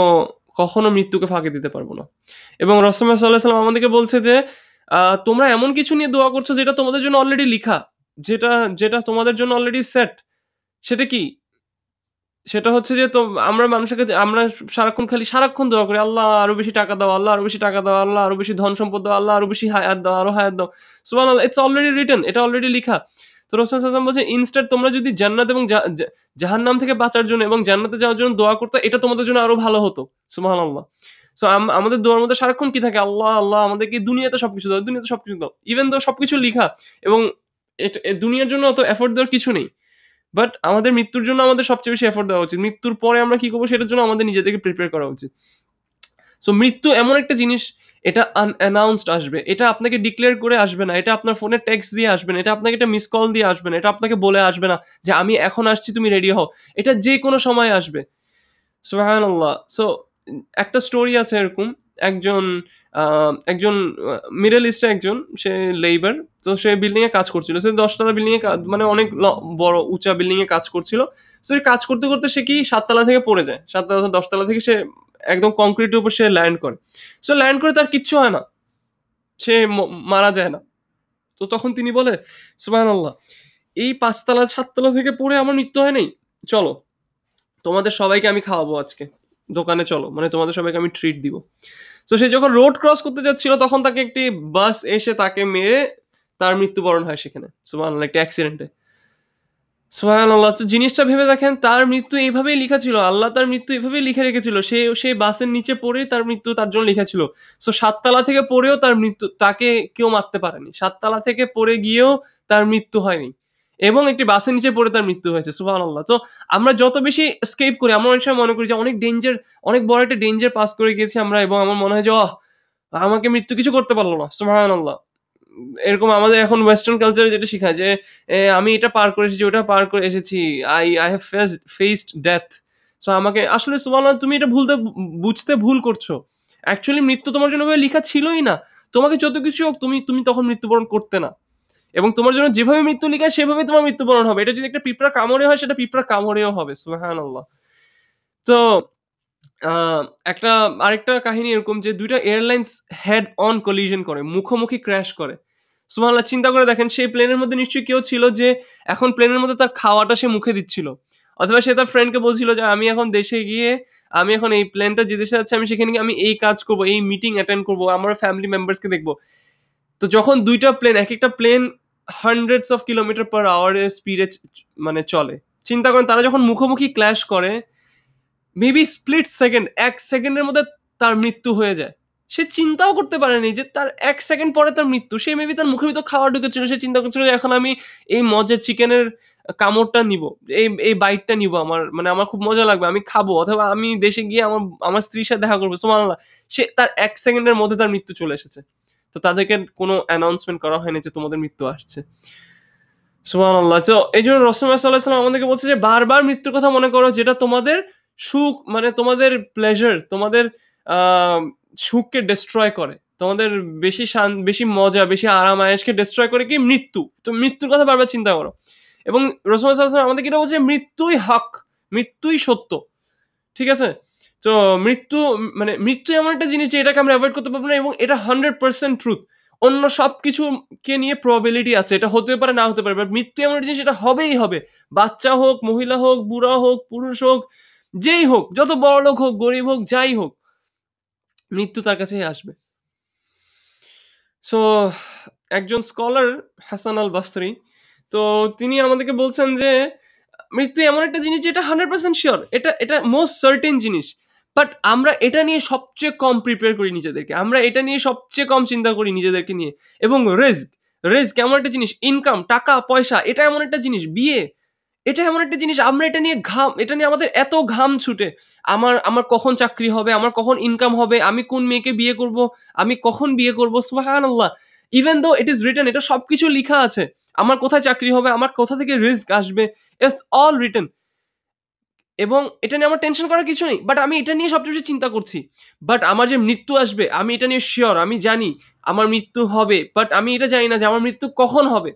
Speaker 1: কখনো মৃত্যুকে ফাঁকি দিতে পারব না। এবং রসম সাল্লাহ সাল্লাম আমাদেরকে বলছে যে তোমরা এমন কিছু নিয়ে দোয়া করছ যেটা তোমাদের জন্য অলরেডি লিখা, যেটা যেটা তোমাদের জন্য অলরেডি সেট সেটা কি? সেটা হচ্ছে যে, তো, আমরা মানুষের কাছে আমরা সারাক্ষণ খালি সারাক্ষণ দোয়া করি, আল্লাহ আরও বেশি টাকা দাও, আল্লাহ আরও বেশি টাকা দাও, আল্লাহ আরও বেশি ধন সম্পদ দাও, আল্লাহ আরও বেশি হায়াত দাও, আরও হায়াত দাও। সুবান আল্লাহ ইটস অলরেডি রিটেন এটা অলরেডি লিখা। তো রসুল হাসান বলছে ইনস্ট্যান্ট তোমরা যদি জান্নাত এবং জাহান নাম থেকে বাঁচার জন্য এবং জান্নাতে যাওয়ার জন্য দোয়া করতে, এটা তোমাদের জন্য আরও ভালো হতো। সুবাহ আল্লাহ সো আমাদের দোয়ার মধ্যে সারাক্ষণ কি থাকে? আল্লাহ আল্লাহ, আমাদেরকে দুনিয়াতে সবকিছু দাও, দুনিয়াতে সবকিছু দাও। ইভেন তো সবকিছু লিখা এবং দুনিয়ার জন্য অত এফোর্ট দেওয়ার কিছু নেই। বাট আমাদের মৃত্যুর জন্য আমাদের সবচেয়ে বেশি এফোর্ট দেওয়া উচিত। মৃত্যুর পরে আমরা কি করব? সেটার জন্য আমাদের নিজেদেরকে প্রিপেয়ার করা উচিত। সো মৃত্যু এমন একটা জিনিস এটা আনঅ্যানাউন্সড আসবে। এটা আপনাকে ডিক্লেয়ার করে আসবে না। এটা আপনার ফোনে টেক্সট দিয়ে আসবে না। এটা আপনাকে একটা মিস কল দিয়ে আসবে না। এটা আপনাকে বলে আসবে না যে, আমি এখন আসছি, তুমি রেডি হও। এটা যে কোনো সময় আসবে। সোহান আল্লাহ সো একটা স্টোরি আছে এরকম। একজন একজন মিডল ইস্টে একজন, সে লেবার তো সে বিল্ডিংয়ে কাজ করছিল। সে দশতলা বিল্ডিংয়ে মানে অনেক বড়, উঁচা বিল্ডিংয়ে কাজ করছিল। সো কাজ করতে করতে সে কি সাততলা থেকে পড়ে যায়। সাততলা দশতলা থেকে সে একদম কংক্রিটের উপর সে ল্যান্ড করে। সো ল্যান্ড করে তার কিচ্ছু হয় না। সে মারা যায় না। তো তখন তিনি বলে সুবাহ আল্লাহ এই পাঁচতলা, সাততলা থেকে পড়ে আমার মৃত্যু হয় নাই। চলো, তোমাদের সবাইকে আমি খাওয়াবো আজকে। দোকানে চলো মানে তোমাদের সবাইকে আমি ট্রিট দিব। তো সে যখন রোড ক্রস করতে যাচ্ছিল, তখন তাকে একটি বাস এসে তাকে মেরে তার মৃত্যুবরণ হয় সেখানে। সুবাহ একটা অ্যাক্সিডেন্টে সোহান আল্লাহ তো জিনিসটা ভেবে দেখেন, তার মৃত্যু এইভাবেই লেখা ছিল, আল্লাহ তার মৃত্যু এইভাবেই লিখে রেখেছিল। সে সেই বাসের নিচে পড়েই তার মৃত্যু তার জন্য লেখা ছিল। সো সাততলা থেকে পড়েও তার মৃত্যু, তাকে কেউ মারতে পারেনি। সাততলা থেকে পড়ে গিয়েও তার মৃত্যু হয়নি। এবং একটি বাসের নিচে পড়ে তার মৃত্যু হয়েছে সুহান আল্লাহ তো আমরা যত বেশি স্কেপ করি, আমরা অনেক সময় মনে করি যে অনেক ডেঞ্জার অনেক বড় একটা ডেঞ্জার পাস করে গেছি আমরা এবং আমার মনে হয় যে আমাকে মৃত্যু কিছু করতে পারল না। সুহান আল্লাহ এরকম আমাদের এখন ওয়েস্টার্ন কালচারে যেটা শেখায় যে আমি এটা পার করে এসেছি, ওটা পার করে এসেছি। I I have faced faced death so আমাকে আসলে সুমান তুমি এটা ভুলতে, বুঝতে ভুল করছ। অ্যাকচুয়ালি মৃত্যু তোমার জন্য লেখা ছিলই না। তোমাকে যত কিছু হোক, তুমি তুমি তখন মৃত্যুবরণ করতে না। এবং তোমার জন্য যেভাবে মৃত্যু লেখা, সেভাবে তোমার মৃত্যুবরণ হবে। এটা যদি একটা পিঁপড়া কামড়ে হয়, সেটা পিঁপড়া কামড়েও হবে সুহান তো একটা, আরেকটা কাহিনী এরকম যে দুইটা এয়ারলাইন্স হেড অন কলিশন করে, মুখোমুখি ক্র্যাশ করে। সুমাল্লাহ চিন্তা করে দেখেন, সেই প্লেনের মধ্যে নিশ্চয়ই কেউ ছিল যে এখন প্লেনের মধ্যে তার খাওয়াটা সে মুখে দিচ্ছিল। অথবা সে তার ফ্রেন্ডকে বলছিল যে, আমি এখন দেশে গিয়ে, আমি এখন এই প্লেনটা যে দেশে যাচ্ছে, আমি সেখানে গিয়ে আমি এই কাজ করব, এই মিটিং অ্যাটেন্ড করব, আমার ফ্যামিলি মেম্বার্সকে দেখব। তো যখন দুইটা প্লেন এক একটা plane hundreds of kilometre per আওয়ারের স্পিডে মানে চলে। চিন্তা করেন, তারা যখন মুখোমুখি ক্ল্যাশ করে মেবি স্প্লিট সেকেন্ড এক সেকেন্ডের মধ্যে তার মৃত্যু হয়ে যায়। সে চিন্তাও করতে পারেনি যে তার এক সেকেন্ড পরে তার মৃত্যু। সে মেবি তার মুখের ভিতর খাওয়া ঢুকেছিল, সে চিন্তা করছিল এখন আমি এই মজের চিকেনের কামড়টা নিব, এই এই বাইটটা নিব আমার মানে আমার খুব মজা লাগবে, আমি খাব, অথবা আমি দেশে গিয়ে আমার আমার স্ত্রীর সাথে দেখা করব সোমান সে তার এক সেকেন্ডের মধ্যে তার মৃত্যু চলে এসেছে। তো তাদেরকে কোনো অ্যানাউন্সমেন্ট করা হয়নি যে তোমাদের মৃত্যু আসছে। সুমান আল্লাহ তো এই জন্য রসম সাল্লাহ আমাদেরকে বলছে যে বারবার মৃত্যুর কথা মনে করো যেটা তোমাদের সুখ মানে তোমাদের প্লেজার তোমাদের সুখকে ডিস্ট্রয় করে। তোমাদের বেশি বেশি মজা, বেশি আরাম আয়েসকে ডিস্ট্রয় করে কি? মৃত্যু। তো মৃত্যুর কথা বারবার চিন্তা করো। এবং রসম আমাদেরকে এটা বলছে মৃত্যুই হক, মৃত্যুই সত্য। ঠিক আছে? তো মৃত্যু মানে মৃত্যু এমন একটা জিনিস যে এটাকে আমরা অ্যাভয়েড করতে পারব না এবং এটা হান্ড্রেড পার্সেন্ট ট্রুথ অন্য সব কিছুকে নিয়ে প্রবাবিলিটি আছে, এটা হতে পারে, না হতে পারে বাট মৃত্যু এমন একটা জিনিস, এটা হবেই হবে। বাচ্চা হোক, মহিলা হোক, বুড়া হোক, পুরুষ হোক, যেই হোক, যত বড় লোক হোক, গরিব হোক, যাই হোক, মৃত্যু তার কাছেই আসবে। সো একজন স্কলার হাসান আল বাসরি তো তিনি আমাদেরকে বলছেন যে, মৃত্যু এমন একটা জিনিস যেটা হান্ড্রেড পার্সেন্ট শিওর এটা এটা মোস্ট সার্টেন জিনিস। বাট আমরা এটা নিয়ে সবচেয়ে কম প্রিপেয়ার করি নিজেদেরকে। আমরা এটা নিয়ে সবচেয়ে কম চিন্তা করি নিজেদেরকে নিয়ে। এবং রেস্ক রেস্ক এমন একটা জিনিস ইনকাম টাকা, পয়সা, এটা এমন একটা জিনিস, বিয়ে, এটা এমন একটা জিনিস, আমরা এটা নিয়ে ঘাম, এটা নিয়ে আমাদের এত ঘাম ছুটে। আমার আমার কখন চাকরি হবে, আমার কখন ইনকাম হবে, আমি কোন মেয়েকে বিয়ে করব, আমি কখন বিয়ে করব সুহান আল্লাহ even though it is written এটা সব কিছু লেখা আছে। আমার কোথায় চাকরি হবে, আমার কোথা থেকে রিস্ক আসবে ইটস অল রিটেন এবং এটা নিয়ে আমার টেনশন করার কিছু নেই বাট আমি এটা নিয়ে সবচেয়ে বেশি চিন্তা করছি। বাট আমার যে মৃত্যু আসবে, আমি এটা নিয়ে শিওর আমি জানি আমার মৃত্যু হবে বাট আমি এটা জানি না যে আমার মৃত্যু কখন হবে।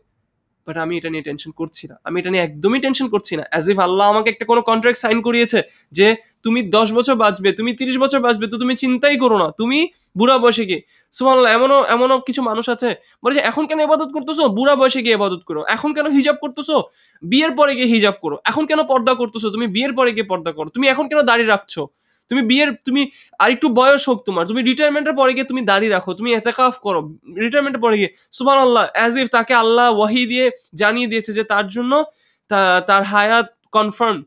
Speaker 1: বাট আমি এটা নিয়ে টেনশন করছি না। আমি এটা নিয়ে একদমই টেনশন করছি না। অ্যাজ ইফ আল্লাহ আমাকে একটা কোনো কন্ট্রাক্ট সাইন করিয়েছে যে তুমি দশ বছর বাঁচবে, তুমি তিরিশ বছর বাঁচবে, তো তুমি চিন্তাই করো না, তুমি বুড়া বয়সে গিয়ে। সুমাল্লাহ এমনও এমনও কিছু মানুষ আছে, বলে যে এখন কেন এবাদত করতেছো? বুড়া বয়সে গিয়ে এবাদত করো। এখন কেন হিজাব করতেছো? বিয়ের পরে গিয়ে হিজাব করো। এখন কেন পর্দা করতেছো? তুমি বিয়ের পরে গিয়ে পর্দা করো। তুমি এখন কেন দাড়ি রাখছো? তুমি বিয়ের, তুমি আর একটু বয়স হোক তোমার, তুমি রিটায়ারমেন্টের পরে গিয়ে তুমি দাঁড়িয়ে রাখো, তুমি এতেকাফ করো। রিটায়ারমেন্টের পরে গিয়ে সুমান আল্লাহ অ্যাজ ইফ তাকে আল্লাহ ওয়াহি দিয়ে জানিয়ে দিয়েছে যে তার জন্য তার হায়াত কনফার্ম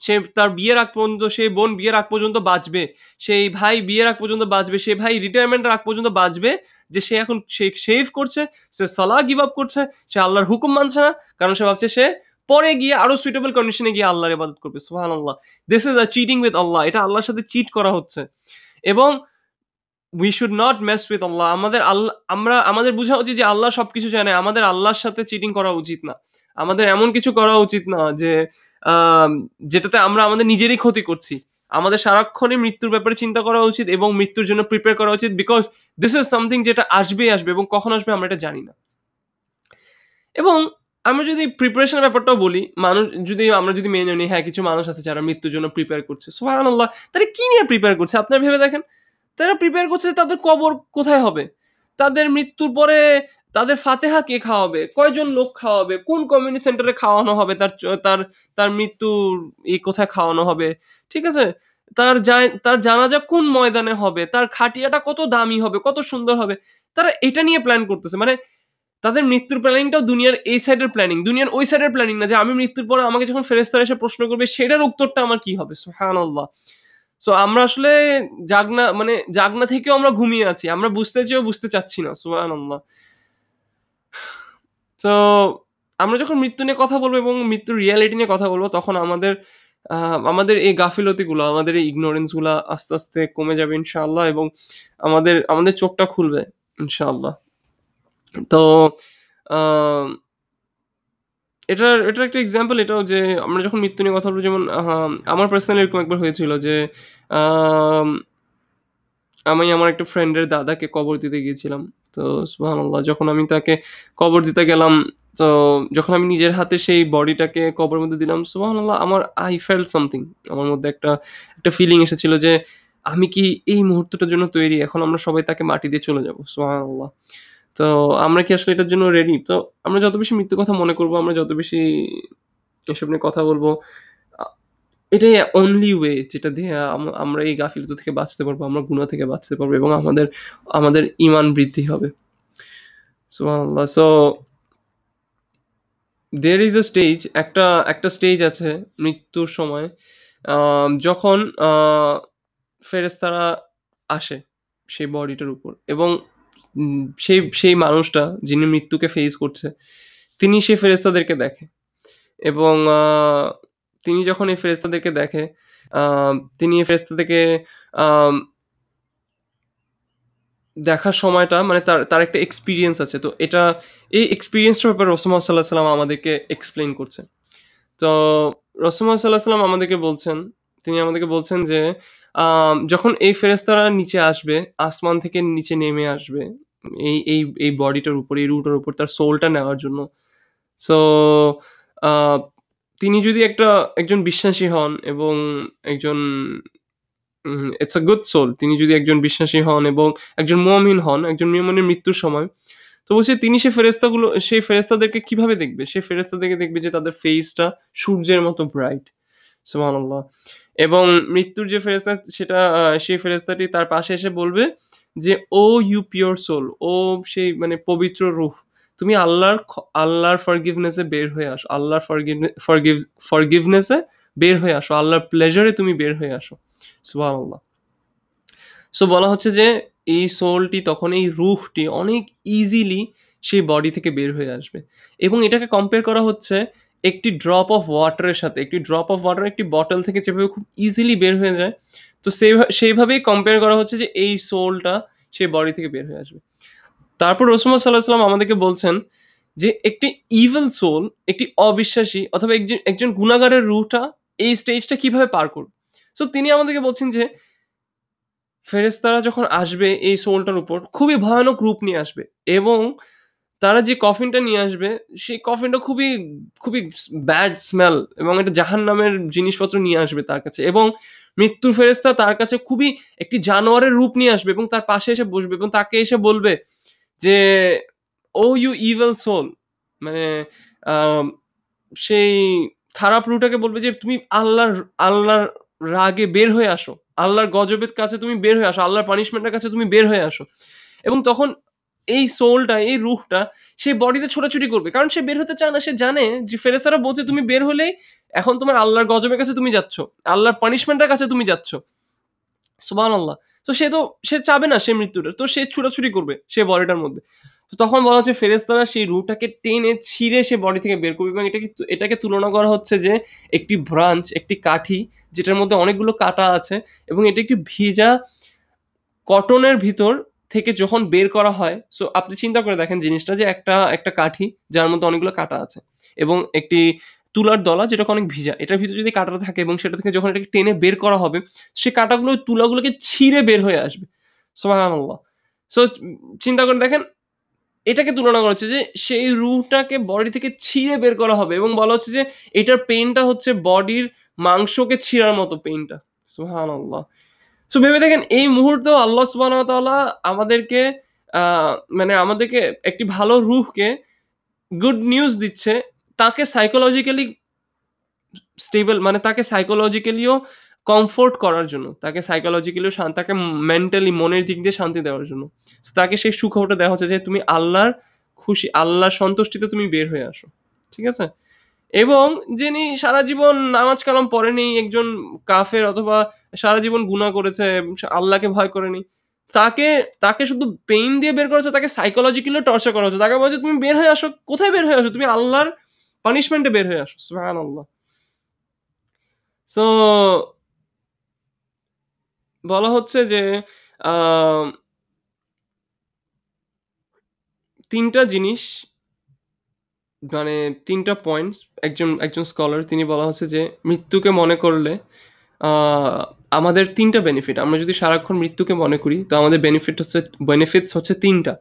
Speaker 1: সে তার বিয়ের আগ পর্যন্ত সেই বোন বিয়ের আগ পর্যন্ত বাঁচবে। সেই ভাই বিয়ের আগ পর্যন্ত বাঁচবে, সে ভাই রিটায়ারমেন্টের আগ পর্যন্ত বাঁচবে যে সে এখন সে সেভ করছে, সে সলা গিভ আপ করছে, সে আল্লাহর হুকুম মানছে না, কারণ সে ভাবছে সে পরে গিয়ে আরও সুইটেবল কন্ডিশনে গিয়ে আল্লাহর ইবাদত করবে সুহান আল্লাহ this is a cheating with Allah এটা আল্লাহর সাথে চিট করা হচ্ছে। এবং we should not mess with Allah আমাদের আল্লাহ আমরা, আমাদের বোঝা উচিত যে আল্লাহ সবকিছু জানে, আমাদের আল্লাহর সাথে চিটিং করা উচিত না। আমাদের এমন কিছু করা উচিত না যে যেটাতে আমরা আমাদের নিজেরই ক্ষতি করছি। আমাদের সারাক্ষণই মৃত্যুর ব্যাপারে চিন্তা করা উচিত এবং মৃত্যুর জন্য প্রিপেয়ার করা উচিত বিকজ দিস ইজ সামথিং যেটা আসবেই আসবে এবং কখন আসবে আমরা এটা জানি না। এবং আমরা যদি প্রিপারেশনের ব্যাপারটাও বলি, মানুষ যদি আমরা যদি মেনে নিই হ্যাঁ কিছু মানুষ আছে যারা মৃত্যুর জন্য প্রিপেয়ার করছে সোহান আল্লাহ তারা কি নিয়ে প্রিপেয়ার করছে? আপনার ভেবে দেখেন। তারা প্রিপেয়ার করছে তাদের কবর কোথায় হবে? তাদের মৃত্যুর পরে তাদের ফাতেহা কে খাওয়াবে? কয়জন লোক খাওয়াবে? কোন কমিউনিটি সেন্টারে খাওয়ানো হবে? তার তার তার মৃত্যুর এই কোথায় খাওয়ানো হবে? ঠিক আছে? তার যায়, তার জানাজা কোন ময়দানে হবে? তার খাটিয়াটা কত দামি হবে? কত সুন্দর হবে? তারা এটা নিয়ে প্ল্যান করতেছে। মানে তাদের মৃত্যুর প্ল্যানিংটাও দুনিয়ার এই সাইডের প্ল্যানিং দুনিয়ার ওই সাইডের প্ল্যানিং না যে আমি মৃত্যুর পরে আমাকে যখন ফেরেস্তার এসে প্রশ্ন করবে, সেটার উত্তরটা আমার কি হবে? হ্যাঁ সো আমরা আসলে জাগনা মানে জাগনা থেকেও আমরা ঘুমিয়ে আছি, আমরা বুঝতে চেয়েও বুঝতে চাচ্ছি না সুহান তো আমরা যখন মৃত্যু নিয়ে কথা বলব এবং মৃত্যুর রিয়ালিটি নিয়ে কথা বলব, তখন আমাদের আমাদের এই গাফিলতিগুলো, আমাদের এই ইগনোরেন্সগুলো আস্তে আস্তে কমে যাবে ইনশাআল্লাহ এবং আমাদের আমাদের চোখটা খুলবে ইনশাআল্লাহ। তো এটার এটার একটা এক্সাম্পল এটাও যে আমরা যখন মৃত্যু নিয়ে কথা বলব, যেমন আমার পার্সোনালি এরকম একবার হয়েছিল যে, আমি আমার একটা ফ্রেন্ডের দাদাকে কবর দিতে গিয়েছিলাম। তো, সুবহানাল্লাহ, যখন আমি তাকে কবর দিতে গেলাম, তো যখন আমি নিজের হাতে সেই বডিটাকে কবরের মধ্যে দিলাম, সুবহানাল্লাহ, আমার আই ফেল সামথিং আমার মধ্যে একটা একটা ফিলিং এসেছিল যে, আমি কি এই মুহূর্তটার জন্য তৈরি? এখন আমরা সবাই তাকে মাটি দিয়ে চলে যাব, সুবহানাল্লাহ। তো আমরা কি আসলে এটার জন্য রেডি তো আমরা যত বেশি মৃত্যুর কথা মনে করব, আমরা যত বেশি এসব নিয়ে কথা বলব এটাই অনলি ওয়ে যেটা দিয়ে আমরা এই গাফিলতা থেকে বাঁচতে পারব, আমরা গুণা থেকে বাঁচতে পারব এবং আমাদের আমাদের ইমান বৃদ্ধি হবে। So so there is a stage একটা একটা স্টেজ আছে মৃত্যুর সময় যখন ফেরেস্তারা আসে সেই বডিটার উপর এবং সেই সেই মানুষটা যিনি মৃত্যুকে ফেস করছে, তিনি সেই ফেরেস্তাদেরকে দেখে। এবং তিনি যখন এই ফেরেস্তাদেরকে দেখে তিনি এই ফেরেস্তাদেরকে দেখার সময়টা মানে তার তার একটা এক্সপিরিয়েন্স আছে। তো এটা, এই এক্সপিরিয়েন্সটার ব্যাপারে রসমা সাল্লাহ সাল্লাম আমাদেরকে এক্সপ্লেন করছে তো রসমা সাল্লাহ সাল্লাম আমাদেরকে বলছেন, তিনি আমাদেরকে বলছেন যে যখন এই ফেরেস্তারা নিচে আসবে, আসমান থেকে নিচে নেমে আসবে, এই এই এই বডিটার উপর, এই রুটার উপর, তার সোলটা নেওয়ার জন্য। সো তিনি যদি একটা, একজন বিশ্বাসী হন এবং একজন ইটস আ গুড সোল তিনি যদি একজন বিশ্বাসী হন এবং একজন মমিন হন, একজন মিয়মনের মৃত্যুর সময়, তো বলছে তিনি সে ফেরেস্তাগুলো সেই ফেরেস্তাদেরকে কীভাবে দেখবে? সে ফেরেস্তাদেরকে দেখবে যে তাদের ফেসটা সূর্যের মতো ব্রাইট সুবহানাল্লাহ। এবং মৃত্যুর যে ফেরেস্তা সেটা সেই ফেরেস্তাটি তার পাশে এসে বলবে যে, ও ইউ পিওর সোল, ও সেই মানে পবিত্র রূহ, তুমি আল্লাহর আল্লাহর ফরগিভনেসে বের হয়ে আসো, আল্লাহর ফরগিভ ফরগিভনেসে বের হয়ে আসো, আল্লাহর প্লেজারে তুমি বের হয়ে আসো। সুবাহ আল্লাহ সো বলা হচ্ছে যে, এই সোলটি, তখন এই রুহটি অনেক ইজিলি সেই বডি থেকে বের হয়ে আসবে। এবং এটাকে কম্পেয়ার করা হচ্ছে একটি ড্রপ অফ ওয়াটারের সাথে, একটি ড্রপ অফ ওয়াটার একটি বটল থেকে যেভাবে খুব ইজিলি বের হয়ে যায়, তো সেই সেইভাবেই কম্পেয়ার করা হচ্ছে যে এই সোলটা সেই বডি থেকে বের হয়ে আসবে। তারপর রসুল্লাহ সাল্লাহ সাল্লাম আমাদেরকে বলছেন যে একটি ইভেল সোল একটি অবিশ্বাসী অথবা একজন একজন গুণাগারের রুটা এই স্টেজটা কীভাবে পার করবে? সো তিনি আমাদেরকে বলছেন যে ফেরেস্তারা যখন আসবে এই সোলটার উপর, খুবই ভয়ানক রূপ নিয়ে আসবে এবং তারা যে কফিনটা নিয়ে আসবে, সেই কফিনটা খুবই খুবই ব্যাড স্মেল এবং এটা জাহান নামের জিনিসপত্র নিয়ে আসবে তার কাছে এবং মৃত্যুর ফেরেস্তা তার কাছে খুবই একটি জানোয়ারের রূপ নিয়ে আসবে এবং তার পাশে এসে বসবে এবং তাকে এসে বলবে যে, ও ইউ ইভেল সোল। মানে সেই খারাপ রুটাকে বলবে যে, তুমি আল্লাহর আল্লাহর রাগে বের হয়ে আসো। আল্লাহর গজবের কাছে তুমি বের হয়ে আসো। আল্লাহর পানিশমেন্টের কাছে তুমি বের হয়ে আসো। এবং তখন এই সোলটা এই রুহটা সে বডিতে ছোটাছুটি করবে। কারণ সে বের হতে চায় না, সে জানে যে ফেরেসারা বলছে, তুমি বের হলেই এখন তোমার আল্লাহর গজবের কাছে তুমি যাচ্ছ, আল্লাহর পানিশমেন্টের কাছে তুমি যাচ্ছ। সুবান আল্লাহ তো সে তো, সে চাবে না সে মৃত্যুটা। তো সে ছুটাছুটি করবে সে বডিটার মধ্যে। তো তখন বলা হচ্ছে ফেরেস্তারা সেই রুটাকে টেনে ছিঁড়ে সে বডি থেকে বের করবে। এবং এটাকে এটাকে তুলনা করা হচ্ছে যে একটি ব্রাঞ্চ, একটি কাঠি, যেটার মধ্যে অনেকগুলো কাটা আছে এবং এটা একটি ভিজা কটনের ভিতর থেকে যখন বের করা হয় সো আপনি চিন্তা করে দেখেন জিনিসটা যে একটা একটা কাঠি যার মধ্যে অনেকগুলো কাটা আছে এবং একটি তুলার দলা যেটা অনেক ভিজা, এটার ভিতরে যদি কাটাটা থাকে এবং সেটা থেকে যখন এটাকে টেনে বের করা হবে, সে কাটাগুলো তুলাগুলোকে ছিঁড়ে বের হয়ে আসবে। সোহান সো চিন্তা করে দেখেন, এটাকে তুলনা করা হচ্ছে যে সেই রুটাকে বডি থেকে ছিঁড়ে বের করা হবে এবং বলা হচ্ছে যে এটার পেনটা হচ্ছে বডির মাংসকে ছিঁড়ার মতো পেনটা সুহান আল্লাহ সো ভেবে দেখেন, এই মুহূর্তেও আল্লাহ সুবাহ তাল্লাহ আমাদেরকে মানে আমাদেরকে একটি ভালো রুহকে গুড নিউজ দিচ্ছে। তাকে সাইকোলজিক্যালি স্টেবল মানে তাকে সাইকোলজিক্যালিও কমফোর্ট করার জন্য, তাকে সাইকোলজিক্যালিও তাকে মেন্টালি মনের দিক দিয়ে শান্তি দেওয়ার জন্য। তাকে সেই সুখবরটা দেওয়া হচ্ছে যে, তুমি আল্লাহর খুশি, আল্লাহর সন্তুষ্টিতে তুমি বের হয়ে আসো। ঠিক আছে? এবং যিনি সারা জীবন নামাজ কালাম পড়েনি, একজন কাফের অথবা সারা জীবন গুণা করেছে, আল্লাহকে ভয় করেনি, তাকে তাকে শুধু পেইন দিয়ে বের করেছে তাকে সাইকোলজিক্যালি টর্চার করা হচ্ছে। তাকে বলছে তুমি বের হয়ে আসো, কোথায় বের হয়ে আসো? তুমি আল্লাহর পানিশমেন্টে বের হয়ে আসো। সুহান আল্লাহ সো বলা হচ্ছে যে তিনটা জিনিস মানে তিনটা পয়েন্টস একজন একজন স্কলার তিনি বলা হচ্ছে যে মৃত্যুকে মনে করলে আমাদের তিনটা বেনিফিট আমরা যদি সারাক্ষণ মৃত্যুকে মনে করি, তো আমাদের বেনিফিট হচ্ছে বেনিফিটস হচ্ছে তিনটা।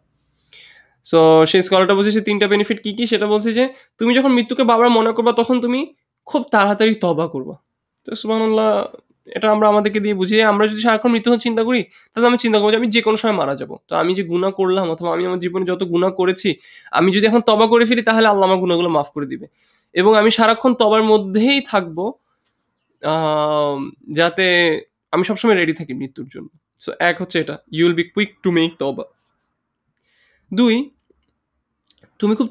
Speaker 1: সো সেই স্কলারটা বলছে, সে তিনটা বেনিফিট কী কী? সেটা বলছে যে, তুমি যখন মৃত্যুকে বাবার মনে করবা, তখন তুমি খুব তাড়াতাড়ি তবা করবা। তো সুবাহ এটা আমরা আমাদেরকে দিয়ে বুঝিয়ে আমরা যদি সারাক্ষণ মৃত্যু চিন্তা করি, তাহলে আমি চিন্তা করব যে আমি যে কোনো সময় মারা যাব। তো আমি যে গুণা করলাম অথবা আমি আমার জীবনে যত গুণা করেছি, আমি যদি এখন তবা করে ফিরি, তাহলে আল্লাহ আমার গুণাগুলো মাফ করে দিবে। এবং আমি সারাক্ষণ তবার মধ্যেই থাকব যাতে আমি সবসময় রেডি থাকি মৃত্যুর জন্য। সো এক হচ্ছে এটা you will be quick to make তবা দুই, তুমি খুব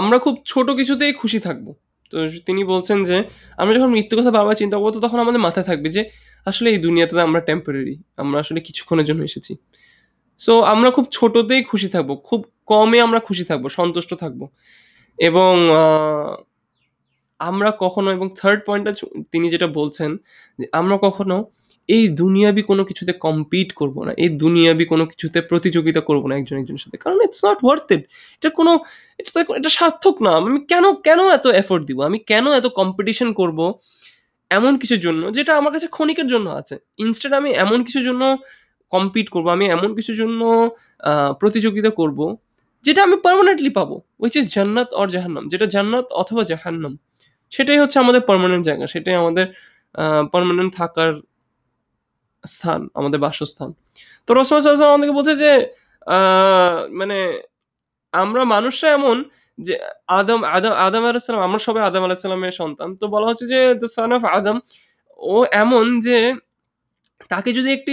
Speaker 1: আমরা খুব ছোট কিছুতেই খুশি থাকব। তো তিনি বলছেন যে, আমরা যখন মৃত্যুর কথা বারবার চিন্তা করব, তো তখন আমাদের মাথায় থাকবে যে, আসলে এই দুনিয়াতে আমরা টেম্পোরারি আমরা আসলে কিছুক্ষণের জন্য এসেছি। সো আমরা খুব ছোটতেই খুশি থাকব, খুব কমে আমরা খুশি থাকব, সন্তুষ্ট থাকব। এবং আমরা কখনো, এবং থার্ড পয়েন্টটা তিনি যেটা বলছেন যে, আমরা কখনো এই দুনিয়াবি কোনো কিছুতে কম্পিট করব না, এই দুনিয়াবি কোনো কিছুতে প্রতিযোগিতা করব না একজন একজনের সাথে। কারণ ইটস নট ওয়ার্থ ইট এটা কোনো, এটা এটা সার্থক না। আমি কেন কেন এত এফোর্ট দিব? আমি কেন এত কম্পিটিশন করব এমন কিছুর জন্য, যেটা আমার কাছে ক্ষণিকের জন্য আছে। ইনস্টেড আমি এমন কিছুর জন্য কম্পিট করব, আমি এমন কিছুর জন্য প্রতিযোগিতা করব, যেটা আমি পারমানেন্টলি পাবো উইচ ইজ জান্নাত অর জাহান্নাম। যেটা জান্নাত অথবা জাহান্নাম। সেটাই হচ্ছে আমাদের পারমানেন্ট জায়গা। সেটাই আমাদের পারমানেন্ট থাকার স্থান, আমাদের বাসস্থান। তো রসমান আমাদেরকে বলছে যে মানে আমরা মানুষরা এমন যে, আদম আদম আদম আলাইসালাম আমরা সবাই আদম আলাইসালামের সন্তান। তো বলা হচ্ছে যে দ্য সান অফ আদম ও এমন যে, তাকে যদি একটি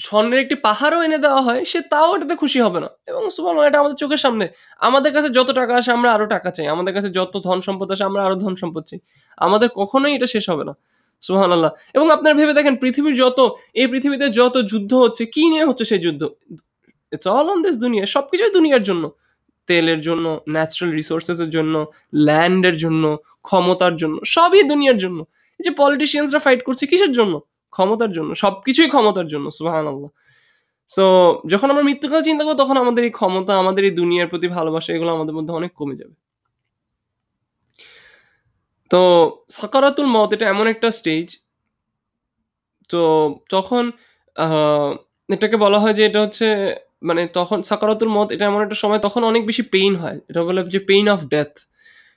Speaker 1: স্বর্ণের একটি পাহাড়ও এনে দেওয়া হয়, সে তাও এটাতে খুশি হবে না। এবং সুবান এটা আমাদের চোখের সামনে। আমাদের কাছে যত টাকা আসে, আমরা আরও টাকা চাই। আমাদের কাছে যত ধন সম্পদ আসে, আমরা আরও ধন সম্পদ চাই। আমাদের কখনোই এটা শেষ হবে না। সুহান আল্লাহ এবং আপনার ভেবে দেখেন, পৃথিবীর যত, এই পৃথিবীতে যত যুদ্ধ হচ্ছে, কি নিয়ে হচ্ছে সেই যুদ্ধ? ইটস অল অন দিস দুনিয়া সব কিছুই দুনিয়ার জন্য। তেলের জন্য ন্যাচারাল রিসোর্সেসের জন্য ল্যান্ডের জন্য, ক্ষমতার জন্য, সবই দুনিয়ার জন্য। এই যে পলিটিশিয়ানসরা ফাইট করছে কিসের জন্য? ক্ষমতার জন্য সব কিছুই ক্ষমতার জন্য সুহান আল্লাহ সো যখন আমরা মৃত্যুর কথা চিন্তা করব তখন আমাদের এই ক্ষমতা, আমাদের এই দুনিয়ার প্রতি ভালোবাসা, এগুলো আমাদের মধ্যে অনেক কমে যাবে। তো সাকারাতুল মত এটা এমন একটা স্টেজ তো তখন এটাকে বলা হয় যে এটা হচ্ছে মানে তখন সাকারাতুল মত এটা এমন একটা সময়, তখন অনেক বেশি পেইন হয়, এটা বলে যে পেইন অফ ডেথ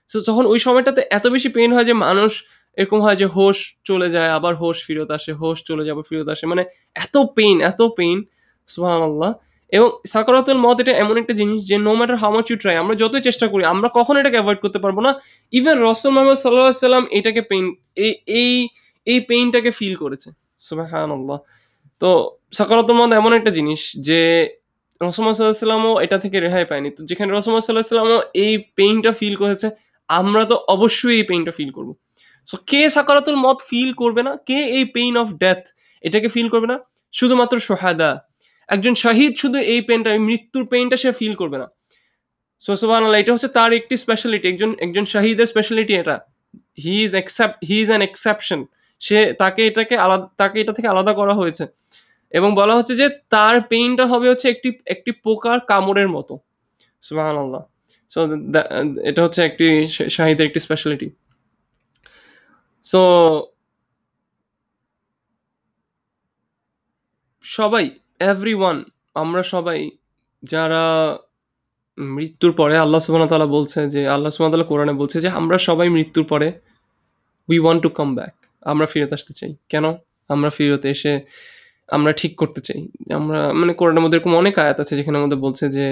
Speaker 1: সো তখন ওই সময়টাতে এত বেশি পেইন হয় যে মানুষ, এরকম হয় যে হোশ চলে যায়, আবার হোশ ফেরত আসে, হোশ চলে যাবে ফেরত আসে মানে এত পেইন এত পেইন সুহান আল্লাহ এবং সাকারাতুল মত এটা এমন একটা জিনিস যে no matter how much you try আমরা যতই চেষ্টা করি, আমরা কখন এটাকে অ্যাভয়েড করতে পারব না। ইভেন রসুল মোহাম্মদ সাল্লাহ সাল্লাম এটাকে পেইন এই এই পেইনটাকে ফিল করেছে। আল্লাহ তো সাকারাতুল মত এমন একটা জিনিস যে রসমা সাল্লাহামও এটা থেকে রেহাই পায়নি। তো যেখানে রসমা সাল্লাহামও এই পেইনটা ফিল করেছে, আমরা তো অবশ্যই এই পেইনটা ফিল করব। সো কে সাকারাতুল মত ফিল করবে না? কে এই পেইন অফ ডেথ এটাকে ফিল করবে না? শুধুমাত্র সোহাদা। একজন শাহিদ শুধু এই পেনটা মৃত্যুর পেইনটা সে ফিল করবে না। সো সোহান এটা হচ্ছে তার একটি স্পেশালিটি একজন একজন শাহিদের স্পেশালিটি এটা। He is accept he is an exception সে তাকে এটাকে আলাদা, তাকে এটা থেকে আলাদা করা হয়েছে। এবং বলা হচ্ছে যে তার পেইনটা হবে হচ্ছে একটি একটি পোকার কামড়ের মতো। সুবাহান আল্লাহ সো এটা হচ্ছে একটি শাহিদের একটি স্পেশালিটি সো সবাই এভরি ওয়ান আমরা সবাই যারা মৃত্যুর পরে আল্লাহ সুবাহ তালা বলছে যে, আল্লাহ সুবাহ তালা কোরআনে বলছে যে, আমরা সবাই মৃত্যুর পরে we want to come back আমরা ফিরত আসতে চাই। কেন? আমরা ফিরত এসে আমরা ঠিক করতে চাই। আমরা মানে কোরআনের মধ্যে এরকম অনেক আয়াত আছে যেখানে আমাদের বলছে যে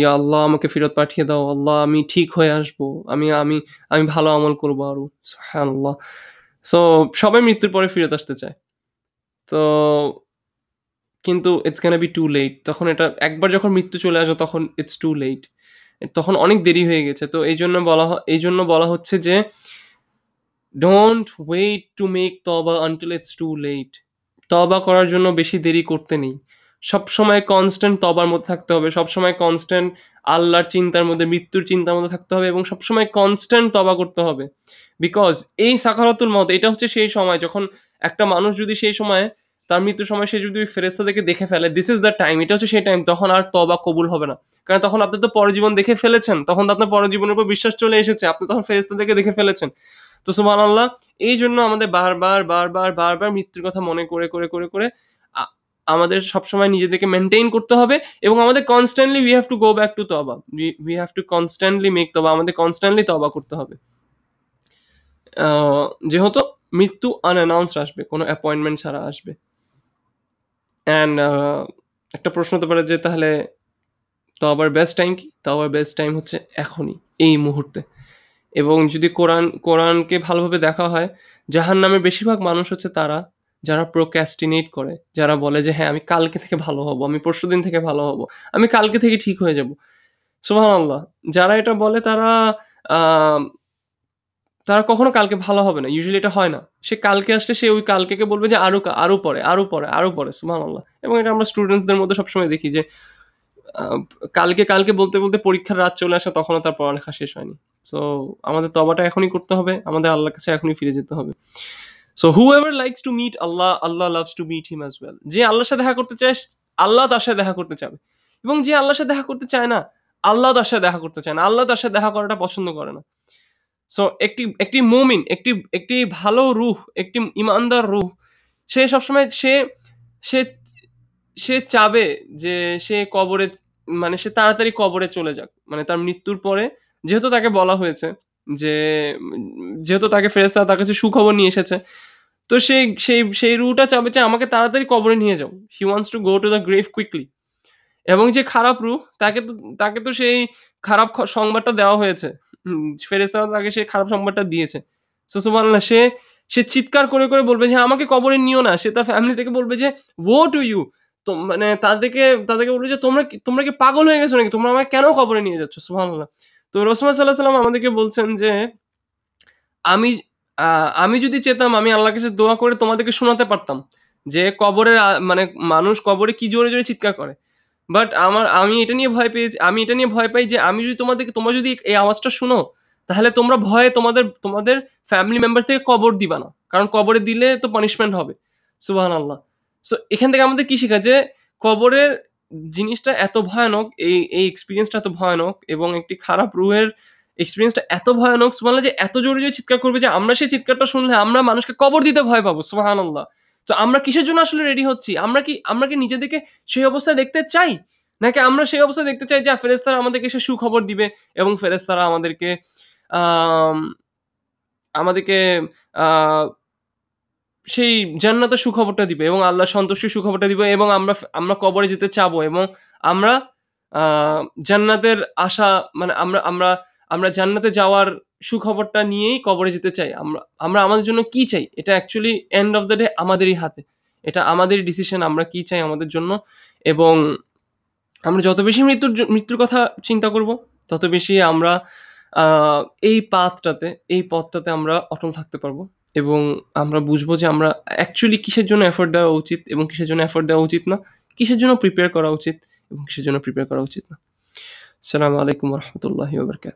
Speaker 1: ইয়া আল্লাহ আমাকে ফিরত পাঠিয়ে দাও, আল্লাহ আমি ঠিক হয়ে আসব, আমি আমি আমি ভালো আমল করব আরও হ্যাঁ আল্লাহ সো সবাই মৃত্যুর পরে ফিরত আসতে চায়। তো কিন্তু it's can be too late তখন এটা, একবার যখন মৃত্যু চলে আসে, তখন ইটস টু লেট তখন অনেক দেরি হয়ে গেছে। তো এই জন্য বলা এই জন্য বলা হচ্ছে যে ডোন্ট ওয়েট টু মেক তবা আনটিল ইটস টু লেট তবা করার জন্য বেশি দেরি করতে নেই। সবসময় কনস্ট্যান্ট তবার মধ্যে থাকতে হবে। সবসময় কনস্ট্যান্ট আল্লাহর চিন্তার মধ্যে, মৃত্যুর চিন্তার মধ্যে থাকতে হবে এবং সবসময় কনস্ট্যান্ট তবা করতে হবে। বিকজ এই সাকারাতুল মত এটা হচ্ছে সেই সময় যখন একটা মানুষ যদি সেই সময় তার মৃত্যুর সময় সে যদি ফেরেস্তা থেকে দেখে ফেলে দিস ইজ দ্য টাইম এটা হচ্ছে সেই টাইম তখন আর তবা কবুল হবে না। কারণ তখন আপনি তো পরজীবন দেখে ফেলেছেন, তখন তো আপনার পরজীবনের উপর বিশ্বাস চলে এসেছে, আপনি তখন ফেরেস্তা থেকে দেখে ফেলেছেন। তো সুমান আল্লাহ এই জন্য আমাদের বারবার বারবার বারবার মৃত্যুর কথা মনে করে করে করে করে আমাদের সবসময় নিজেদেরকে মেনটেন করতে হবে এবং আমাদের constantly we have to go back to তবা we have to constantly make তবা আমাদের কনস্ট্যান্টলি তবা করতে হবে। যেহেতু মৃত্যু আনঅ্যানাউন্স আসবে, কোনো অ্যাপয়েন্টমেন্ট ছাড়া আসবে। অ্যান্ড একটা প্রশ্ন হতে পারে যে তাহলে তো আবার বেস্ট টাইম কি? তো আবার বেস্ট টাইম হচ্ছে এখনই, এই মুহূর্তে। এবং যদি কোরআন, কোরআনকে ভালোভাবে দেখা হয় জাহান নামে বেশিরভাগ মানুষ হচ্ছে তারা যারা প্রোক্যাস্টিনেট করে, যারা বলে যে হ্যাঁ আমি কালকে থেকে ভালো হব, আমি পরশু দিন থেকে ভালো হব, আমি কালকে থেকে ঠিক হয়ে যাব। সুহান আল্লাহ যারা এটা বলে তারা তারা কখনো কালকে ভালো হবে না ইউজুয়ালি এটা হয় না। সে কালকে আসলে সে ওই কালকে বলবে যে আরও আরও পরে আরও পরে আরও পরে সুহান আল্লাহ এবং এটা আমরা স্টুডেন্টসদের মধ্যে সবসময় দেখি যে কালকে কালকে বলতে বলতে পরীক্ষার রাত চলে আসে তখনও তার পড়ালেখা শেষ হয়নি। সো আমাদের তবাটা এখনই করতে হবে, আমাদের আল্লাহর কাছে এখনই ফিরে যেতে হবে। So whoever likes to meet Allah Allah loves to meet him as well যে আল্লাহর সাথে দেখা করতে চায়, আল্লাহ তার সাথে দেখা করতে চাবে। এবং যে আল্লাহর সাথে দেখা করতে চায় না, আল্লাহ তার সাথে দেখা করতে চায় না। আল্লাহ তার সাথে দেখা করাটা পছন্দ করে না। সো একটি একটি মুমিন, একটি একটি ভালো রুহ, একটি ইমানদার রুহ, সে সবসময়, সে সে সে চাবে যে সে কবরে মানে সে তাড়াতাড়ি কবরে চলে যাক। মানে তার মৃত্যুর পরে, যেহেতু তাকে বলা হয়েছে যে, যেহেতু তাকে ফেরেস্তা তার কাছে সুখবর নিয়ে এসেছে, তো সেই সেই সেই রুটা চাবে যে আমাকে তাড়াতাড়ি কবরে নিয়ে যাও। He wants to go to the grave quickly এবং যে খারাপ রু তাকে তো তাকে তো সেই খারাপ সংবাদটা দেওয়া হয়েছে। ফেরেস্তা তাকে সে খারাপ সংবাদটা দিয়েছে। সো, সুবহানাল্লাহ, সে সে চিৎকার করে করে বলবে যে, আমাকে কবরে নিও না। সে তার ফ্যামিলি থেকে বলবে যে ও টু ইউ তো মানে তাদেরকে তাদেরকে বলবে যে, তোমরা তোমরা কি পাগল হয়ে গেছো নাকি? তোমরা আমাকে কেন কবরে নিয়ে যাচ্ছ? সুবহানাল্লাহ। তো রসমা সাল্লাহ সাল্লাম আমাদেরকে বলছেন যে, আমি আমি যদি চেতাম, আমি আল্লাহর কাছে দোয়া করে তোমাদেরকে শোনাতে পারতাম যে, কবরের মানে মানুষ কবরে কি জোরে জোরে চিৎকার করে? বাট আমার, আমি এটা নিয়ে ভয় পেয়েছি, আমি এটা নিয়ে ভয় পাই যে আমি যদি তোমাদেরকে, তোমরা যদি এই আওয়াজটা শুনো, তাহলে তোমরা ভয়ে তোমাদের তোমাদের ফ্যামিলি মেম্বার থেকে কবর দিবা না। কারণ কবরে দিলে তো পানিশমেন্ট হবে। সুবাহান আল্লাহ সো এখান থেকে আমাদের কি শেখা যে, কবরের জিনিসটা এত ভয়ানক, এই এই এক্সপিরিয়েন্সটা এত ভয়ানক, এবং একটি খারাপ রুহের এক্সপিরিয়েন্সটা এত ভয়ানক বলে যে এত জোরে জোরে চিৎকার করবে যে আমরা সেই চিৎকারটা শুনলে আমরা মানুষকে কবর দিতে ভয় পাবো। সুবহানাল্লাহ। তো আমরা কিসের জন্য আসলে রেডি হচ্ছি? আমরা কি আমরা কি নিজেদেরকে সেই অবস্থায় দেখতে চাই? নাকি আমরা সেই অবস্থায় দেখতে চাই যে ফেরেস্তারা আমাদেরকে সে সুখবর দিবে এবং ফেরেস্তারা আমাদেরকে আমাদেরকে সেই জান্নাতের সুখবরটা দিবে এবং আল্লাহ সন্তুষ্টির সুখবরটা দিবে এবং আমরা আমরা কবরে যেতে চাবো এবং আমরা জান্নাতের আশা মানে আমরা আমরা আমরা জান্নাতে যাওয়ার সুখবরটা নিয়েই কবরে যেতে চাই। আমরা আমরা আমাদের জন্য কি চাই? এটা actually end of the day আমাদেরই হাতে। এটা আমাদেরই ডিসিশন আমরা কি চাই আমাদের জন্য? এবং আমরা যত বেশি মৃত্যুর মৃত্যুর কথা চিন্তা করব, তত বেশি আমরা এই পাথটাতে, এই পথটাতে আমরা অটল থাকতে পারব। এবং আমরা বুঝব যে আমরা অ্যাকচুয়ালি কিসের জন্য এফোর্ট দেওয়া উচিত এবং কিসের জন্য এফোর্ট দেওয়া উচিত না? কিসের জন্য প্রিপেয়ার করা উচিত এবং কিসের জন্য প্রিপেয়ার করা উচিত না? সালামু আলাইকুম রহমতুল্লাহি ওবরকাত